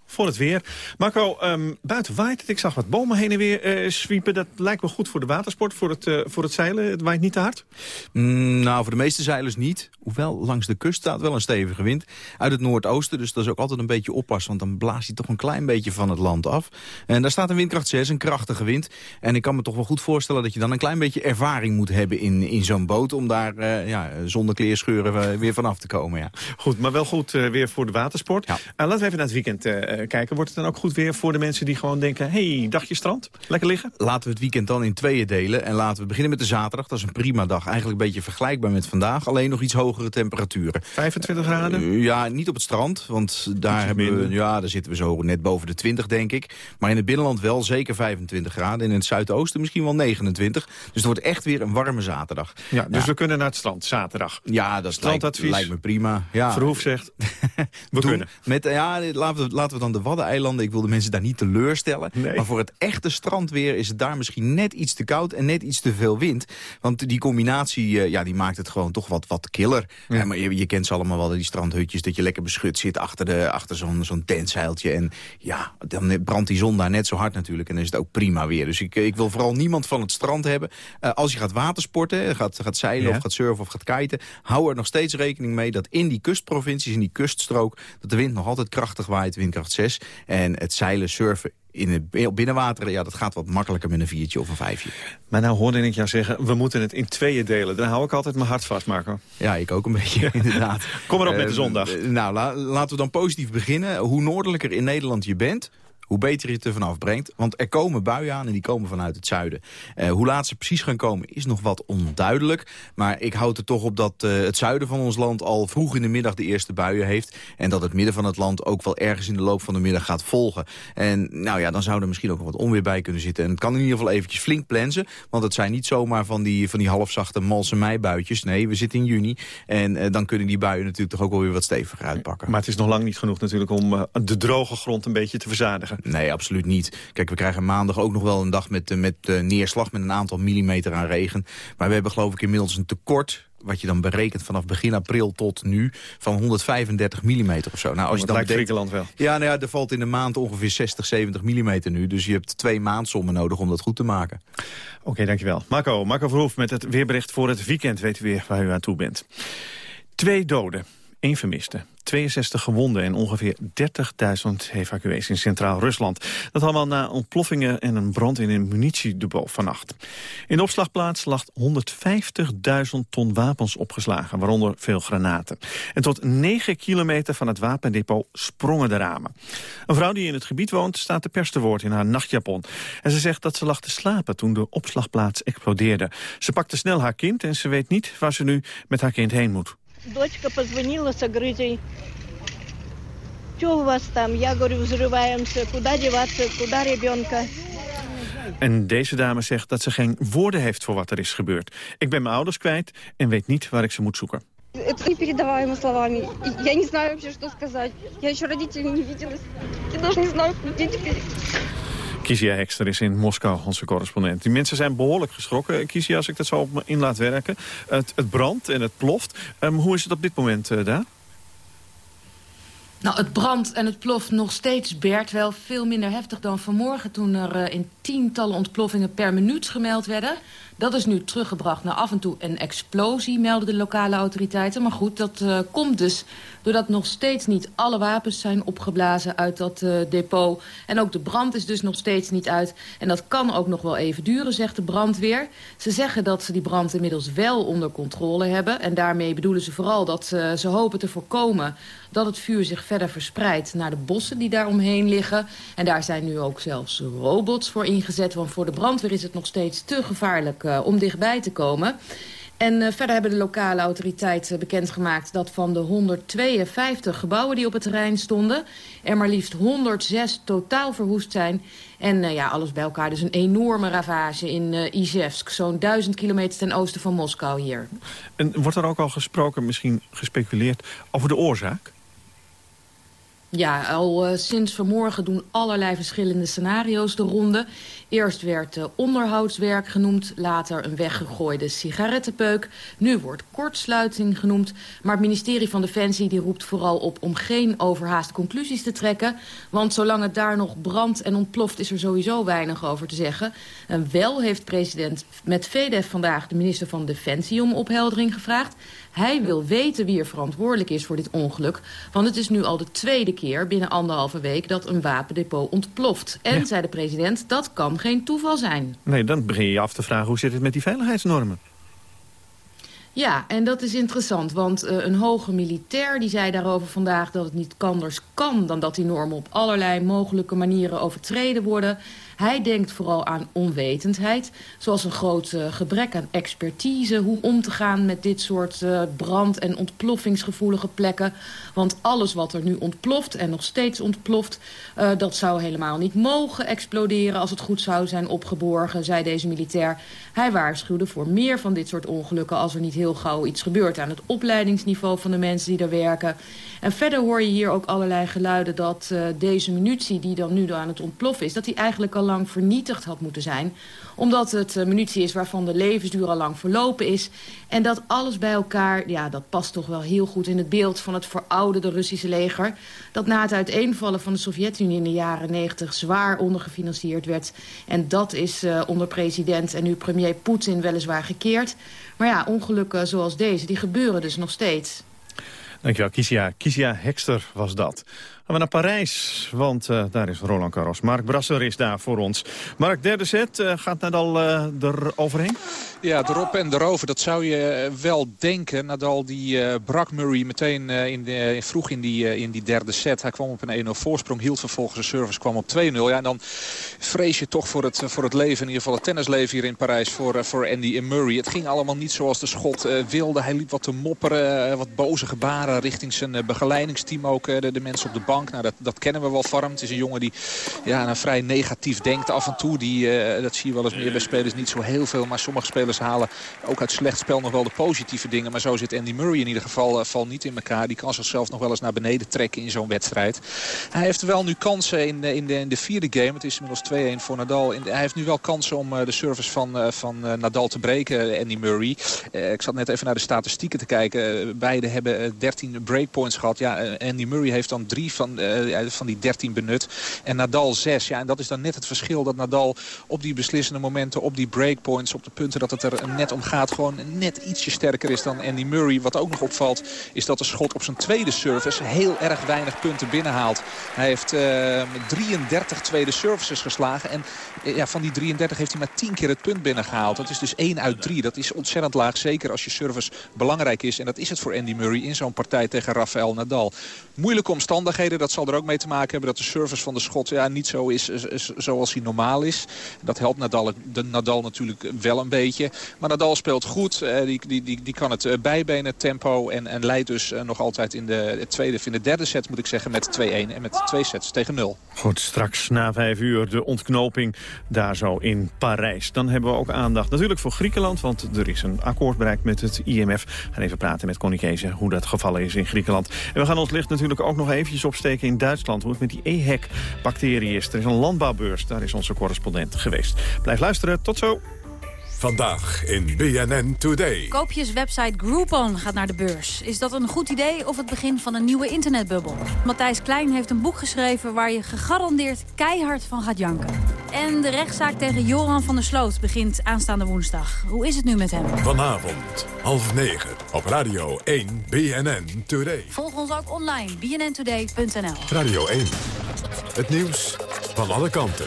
voor het weer. Marco, ehm, buiten waait het. Ik zag wat bomen heen en weer eh zwiepen. Dat lijkt wel goed voor de watersport, voor het, eh, voor het zeilen. Het waait niet te hard? Mm, nou, voor de meeste zeilers niet. Hoewel, langs de kust staat wel een stevige wind. Uit het noordoosten, dus dat is ook altijd een beetje oppassen. Want dan blaast hij toch een klein beetje van het land af. En daar staat een windkracht 6, een krachtige wind. En ik kan me toch wel goed voorstellen dat je dan een klein beetje ervaring moet hebben in, in zo'n boot. Om daar eh, ja, zonder kleerscheuren weer vanaf te komen. Ja. Goed, maar wel goed weer voor de watersport. Eh, laten we even naar het weekend kijken. Wordt het dan ook goed weer voor de mensen die gewoon denken... hey, dagje strand, lekker liggen? Laten we het weekend dan in tweeën delen. En laten we beginnen met de zaterdag. Dat is een prima dag. Eigenlijk een beetje vergelijkbaar met vandaag. Alleen nog iets hogere temperaturen. 25 graden? Uh, ja, niet op het strand. Want daar, hebben we, ja, daar zitten we zo net boven de 20, denk ik. Maar in het binnenland wel zeker 25 graden. En in het zuidoosten misschien wel 29. Dus het wordt echt weer een warme zaterdag. Ja, dus we kunnen naar het strand, zaterdag. Ja, dat Strandadvies. lijkt, lijkt me prima. Ja. Verhoef zegt, we Doen. kunnen. Met, ja, laten we, laten we dan de Waddeneilanden, ik wil de mensen daar niet teleurstellen. Maar voor het echte strandweer is het daar misschien net iets te koud en net iets te veel wind. Want die combinatie, eh, ja, die maakt het gewoon toch wat, wat killer. Ja, maar je, je kent ze allemaal wel, die strandhutjes, dat je lekker beschut zit achter, de, achter zo'n zo'n tentzeiltje. En ja, dan brandt die zon daar net zo hard natuurlijk en dan is het ook prima weer. Dus ik, ik wil vooral niemand van het strand hebben. Eh, als je gaat watersporten, gaat, gaat zeilen Ja. of gaat surfen of gaat kiten, hou er nog steeds rekening mee dat in die kustprovincies, in die kuststrook, dat de wind nog altijd krachtig waait, windkracht 6. En het zeilen, surfen in het binnenwater, ja, dat gaat wat makkelijker met een viertje of een vijfje. Maar nou hoorde ik jou zeggen, we moeten het in tweeën delen. Dan hou ik altijd mijn hart vast, Marco. Ja, ik ook een beetje, inderdaad. Kom maar op met de Eh, zondag. nou, la- laten we dan positief beginnen. Hoe noordelijker in Nederland je bent hoe beter je het er vanaf brengt. Want er komen buien aan en die komen vanuit het zuiden. Eh, hoe laat ze precies gaan komen is nog wat onduidelijk. Maar ik houd er toch op dat eh, het zuiden van ons land al vroeg in de middag de eerste buien heeft. En dat het midden van het land ook wel ergens in de loop van de middag gaat volgen. En nou ja, dan zou er misschien ook nog wat onweer bij kunnen zitten. En het kan in ieder geval eventjes flink plensen. Want het zijn niet zomaar van die, van die halfzachte malse meibuitjes. Nee, we zitten in juni. En eh, dan kunnen die buien natuurlijk toch ook wel weer wat steviger uitpakken. Maar het is nog lang niet genoeg natuurlijk om de droge grond een beetje te verzadigen. Nee, absoluut niet. Kijk, we krijgen maandag ook nog wel een dag met, eh, met eh, neerslag... met een aantal millimeter aan regen. Maar we hebben geloof ik inmiddels een tekort wat je dan berekent vanaf begin april tot nu... van 135 millimeter of zo. Nou, als je Dat dan lijkt Griekenland wel. Ja, nou ja, er valt in de maand ongeveer 60, 70 millimeter nu. Dus je hebt twee maandsommen nodig om dat goed te maken. Oké, dankjewel. Marco, Marco Verhoef met het weerbericht voor het weekend. Weet u weer waar u aan toe bent. Twee doden, één vermiste. 62 gewonden en ongeveer 30.000 evacuees in Centraal-Rusland. Dat allemaal na ontploffingen en een brand in een munitiedepot vannacht. In de opslagplaats lag 150.000 ton wapens opgeslagen, waaronder veel granaten. En tot 9 kilometer van het wapendepot sprongen de ramen. Een vrouw die in het gebied woont staat de pers te woord in haar nachtjapon. En ze zegt dat ze lag te slapen toen de opslagplaats explodeerde. Ze pakte snel haar kind en ze weet niet waar ze nu met haar kind heen moet Дочка позвонила с Агрызей. Что у вас там? Я говорю, взрываемся. Куда деваться? Куда ребенка? En deze dame zegt dat ze geen woorden heeft voor wat er is gebeurd. Ik ben mijn ouders kwijt en weet niet waar ik ze moet zoeken. Это непередаваемо словами. И Я не знаю вообще, что сказать. Я еще родителей не видела. Я даже не знаю, где теперь. Kizia Hekster is in Moskou, onze correspondent. Die mensen zijn behoorlijk geschrokken, Kizia, als ik dat zo op in laat werken. Het, het brandt en het ploft. Ehm, hoe is het op dit moment eh, daar? Nou, het brandt en het ploft nog steeds, Bert. Wel veel minder heftig dan vanmorgen... toen er uh, in tientallen ontploffingen per minuut gemeld werden. Dat is nu teruggebracht naar af en toe een explosie, melden de lokale autoriteiten. Maar goed, dat uh, komt dus doordat nog steeds niet alle wapens zijn opgeblazen uit dat uh, depot. En ook de brand is dus nog steeds niet uit. En dat kan ook nog wel even duren, zegt de brandweer. Ze zeggen dat ze die brand inmiddels wel onder controle hebben. En daarmee bedoelen ze vooral dat uh, ze hopen te voorkomen dat het vuur zich verder verspreidt naar de bossen die daar omheen liggen. En daar zijn nu ook zelfs robots voor ingezet. Want voor de brandweer is het nog steeds te gevaarlijk om dichtbij te komen. En uh, verder hebben de lokale autoriteiten bekendgemaakt... dat van de 152 gebouwen die op het terrein stonden... er maar liefst 106 totaal verwoest zijn. En uh, ja, alles bij elkaar dus een enorme ravage in uh, Izhevsk. Zo'n duizend kilometer ten oosten van Moskou hier. En wordt er ook al gesproken, misschien gespeculeerd... over de oorzaak? Ja, al uh, sinds vanmorgen doen allerlei verschillende scenario's de ronde. Eerst werd uh, onderhoudswerk genoemd, later een weggegooide sigarettenpeuk. Nu wordt kortsluiting genoemd. Maar het ministerie van Defensie die roept vooral op om geen overhaast conclusies te trekken. Want zolang het daar nog brandt en ontploft is er sowieso weinig over te zeggen. En wel heeft president Medvedev vandaag de minister van Defensie om opheldering gevraagd. Hij wil weten wie er verantwoordelijk is voor dit ongeluk. Want het is nu al de tweede keer binnen anderhalve week dat een wapendepot ontploft. En, ja. zei de president, dat kan geen toeval zijn. Nee, dan begin je je af te vragen hoe zit het met die veiligheidsnormen? Ja, en dat is interessant, want uh, een hoge militair die zei daarover vandaag dat het niet anders kan dan dat die normen op allerlei mogelijke manieren overtreden worden. Hij denkt vooral aan onwetendheid, zoals een groot uh, gebrek aan expertise... hoe om te gaan met dit soort uh, brand- en ontploffingsgevoelige plekken. Want alles wat er nu ontploft en nog steeds ontploft... Uh, dat zou helemaal niet mogen exploderen als het goed zou zijn opgeborgen, zei deze militair. Hij waarschuwde voor meer van dit soort ongelukken als er niet heel gauw iets gebeurt... aan het opleidingsniveau van de mensen die daar werken. En verder hoor je hier ook allerlei geluiden dat deze munitie die dan nu aan het ontploffen is... dat die eigenlijk al lang vernietigd had moeten zijn. Omdat het uh, munitie is waarvan de levensduur al lang verlopen is. En dat alles bij elkaar, ja, dat past toch wel heel goed in het beeld van het verouderde Russische leger. Dat na het uiteenvallen van de Sovjet-Unie in de jaren 90 zwaar ondergefinancierd werd. En dat is uh, onder president en nu premier Poetin weliswaar gekeerd. Maar ja, ongelukken zoals deze, die gebeuren dus nog steeds. Dankjewel, Kisia. Kisia Hekster was dat. Gaan we naar Parijs, want uh, daar is Roland Garros. Mark Brasser is daar voor ons. Mark, derde set, uh, gaat Nadal uh, er overheen? Ja, erop en erover, dat zou je wel denken. Nadal die brak Murray meteen in de, vroeg in die, in die derde set. Hij kwam op een 1-0 voorsprong, hield vervolgens de service, kwam op 2-0. Ja, en dan vrees je toch voor het, voor het leven, in ieder geval het tennisleven hier in Parijs... voor, voor Andy en Murray. Het ging allemaal niet zoals de schot wilde. Hij liep wat te mopperen, wat boze gebaren richting zijn begeleidingsteam ook. De, de mensen op de bank. Nou, dat, kennen we wel van. Het is een jongen die ja, nou, vrij negatief denkt af en toe. Die, uh, dat zie je wel eens meer bij spelers. Niet zo heel veel, maar sommige spelers halen ook uit slecht spel nog wel de positieve dingen. Maar zo zit Andy Murray in ieder geval uh, val niet in elkaar. Die kan zichzelf nog wel eens naar beneden trekken in zo'n wedstrijd. Hij heeft wel nu kansen in, in, de, in de vierde game. Het is inmiddels 2-1 voor Nadal. Hij heeft nu wel kansen om uh, de service van, van Nadal te breken, Andy Murray. ik zat net even naar de statistieken te kijken. beide hebben 13 breakpoints gehad. Ja, Andy Murray heeft dan drie van van, uh, van die 13 benut. En Nadal 6. Ja, en dat is dan net het verschil dat Nadal op die beslissende momenten, op die breakpoints, op de punten dat het er net om gaat, gewoon net ietsje sterker is dan Andy Murray. Wat ook nog opvalt, is dat de schot op zijn tweede service heel erg weinig punten binnenhaalt. Hij heeft uh, 33 tweede services geslagen. En uh, ja, van die 33 heeft hij maar 10 keer het punt binnengehaald. Dat is dus 1 uit 3. Dat is ontzettend laag, zeker als je service belangrijk is. En dat is het voor Andy Murray in zo'n partij tegen Rafael Nadal. Moeilijke omstandigheden, dat zal er ook mee te maken hebben dat de service van de schot ja, niet zo is, zoals hij normaal is. Dat helpt Nadal, de Nadal natuurlijk wel een beetje. Maar Nadal speelt goed, uh, die, die, die, die kan het uh, bijbenen, tempo. En, en leidt dus uh, nog altijd in de tweede, in de derde set moet ik zeggen met 2-1 en met twee sets tegen 0. Goed, straks na vijf uur de ontknoping daar zo in Parijs. Dan hebben we ook aandacht natuurlijk voor Griekenland, want er is een akkoord bereikt met het IMF. We gaan even praten met Connie Kees hoe dat gevallen is in Griekenland. En we gaan ons licht natuurlijk ook nog eventjes in Duitsland... hoe het met die EHEC-bacterie is. Er is een landbouwbeurs, daar is onze correspondent geweest. Blijf luisteren, tot zo. Vandaag in BNN Today. Koopjeswebsite Groupon gaat naar de beurs. Is dat een goed idee of het begin van een nieuwe internetbubbel? Matthijs Klein heeft een boek geschreven waar je gegarandeerd keihard van gaat janken. En de rechtszaak tegen Joran van der Sloot begint aanstaande woensdag. Hoe is het nu met hem? Vanavond, half negen, op Radio 1 BNN Today. Volg ons ook online, bnntoday.nl. Radio 1, het nieuws van alle kanten.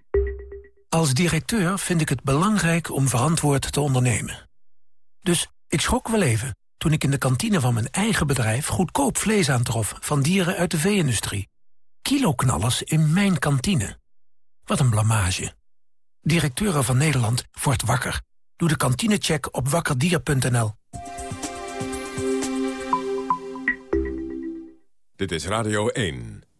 Als directeur vind ik het belangrijk om verantwoord te ondernemen. Dus ik schrok wel even toen ik in de kantine van mijn eigen bedrijf... goedkoop vlees aantrof van dieren uit de vee-industrie. Kiloknallers in mijn kantine. Wat een blamage. Directeuren van Nederland wordt wakker. Doe de kantinecheck op wakkerdier.nl. Dit is Radio 1.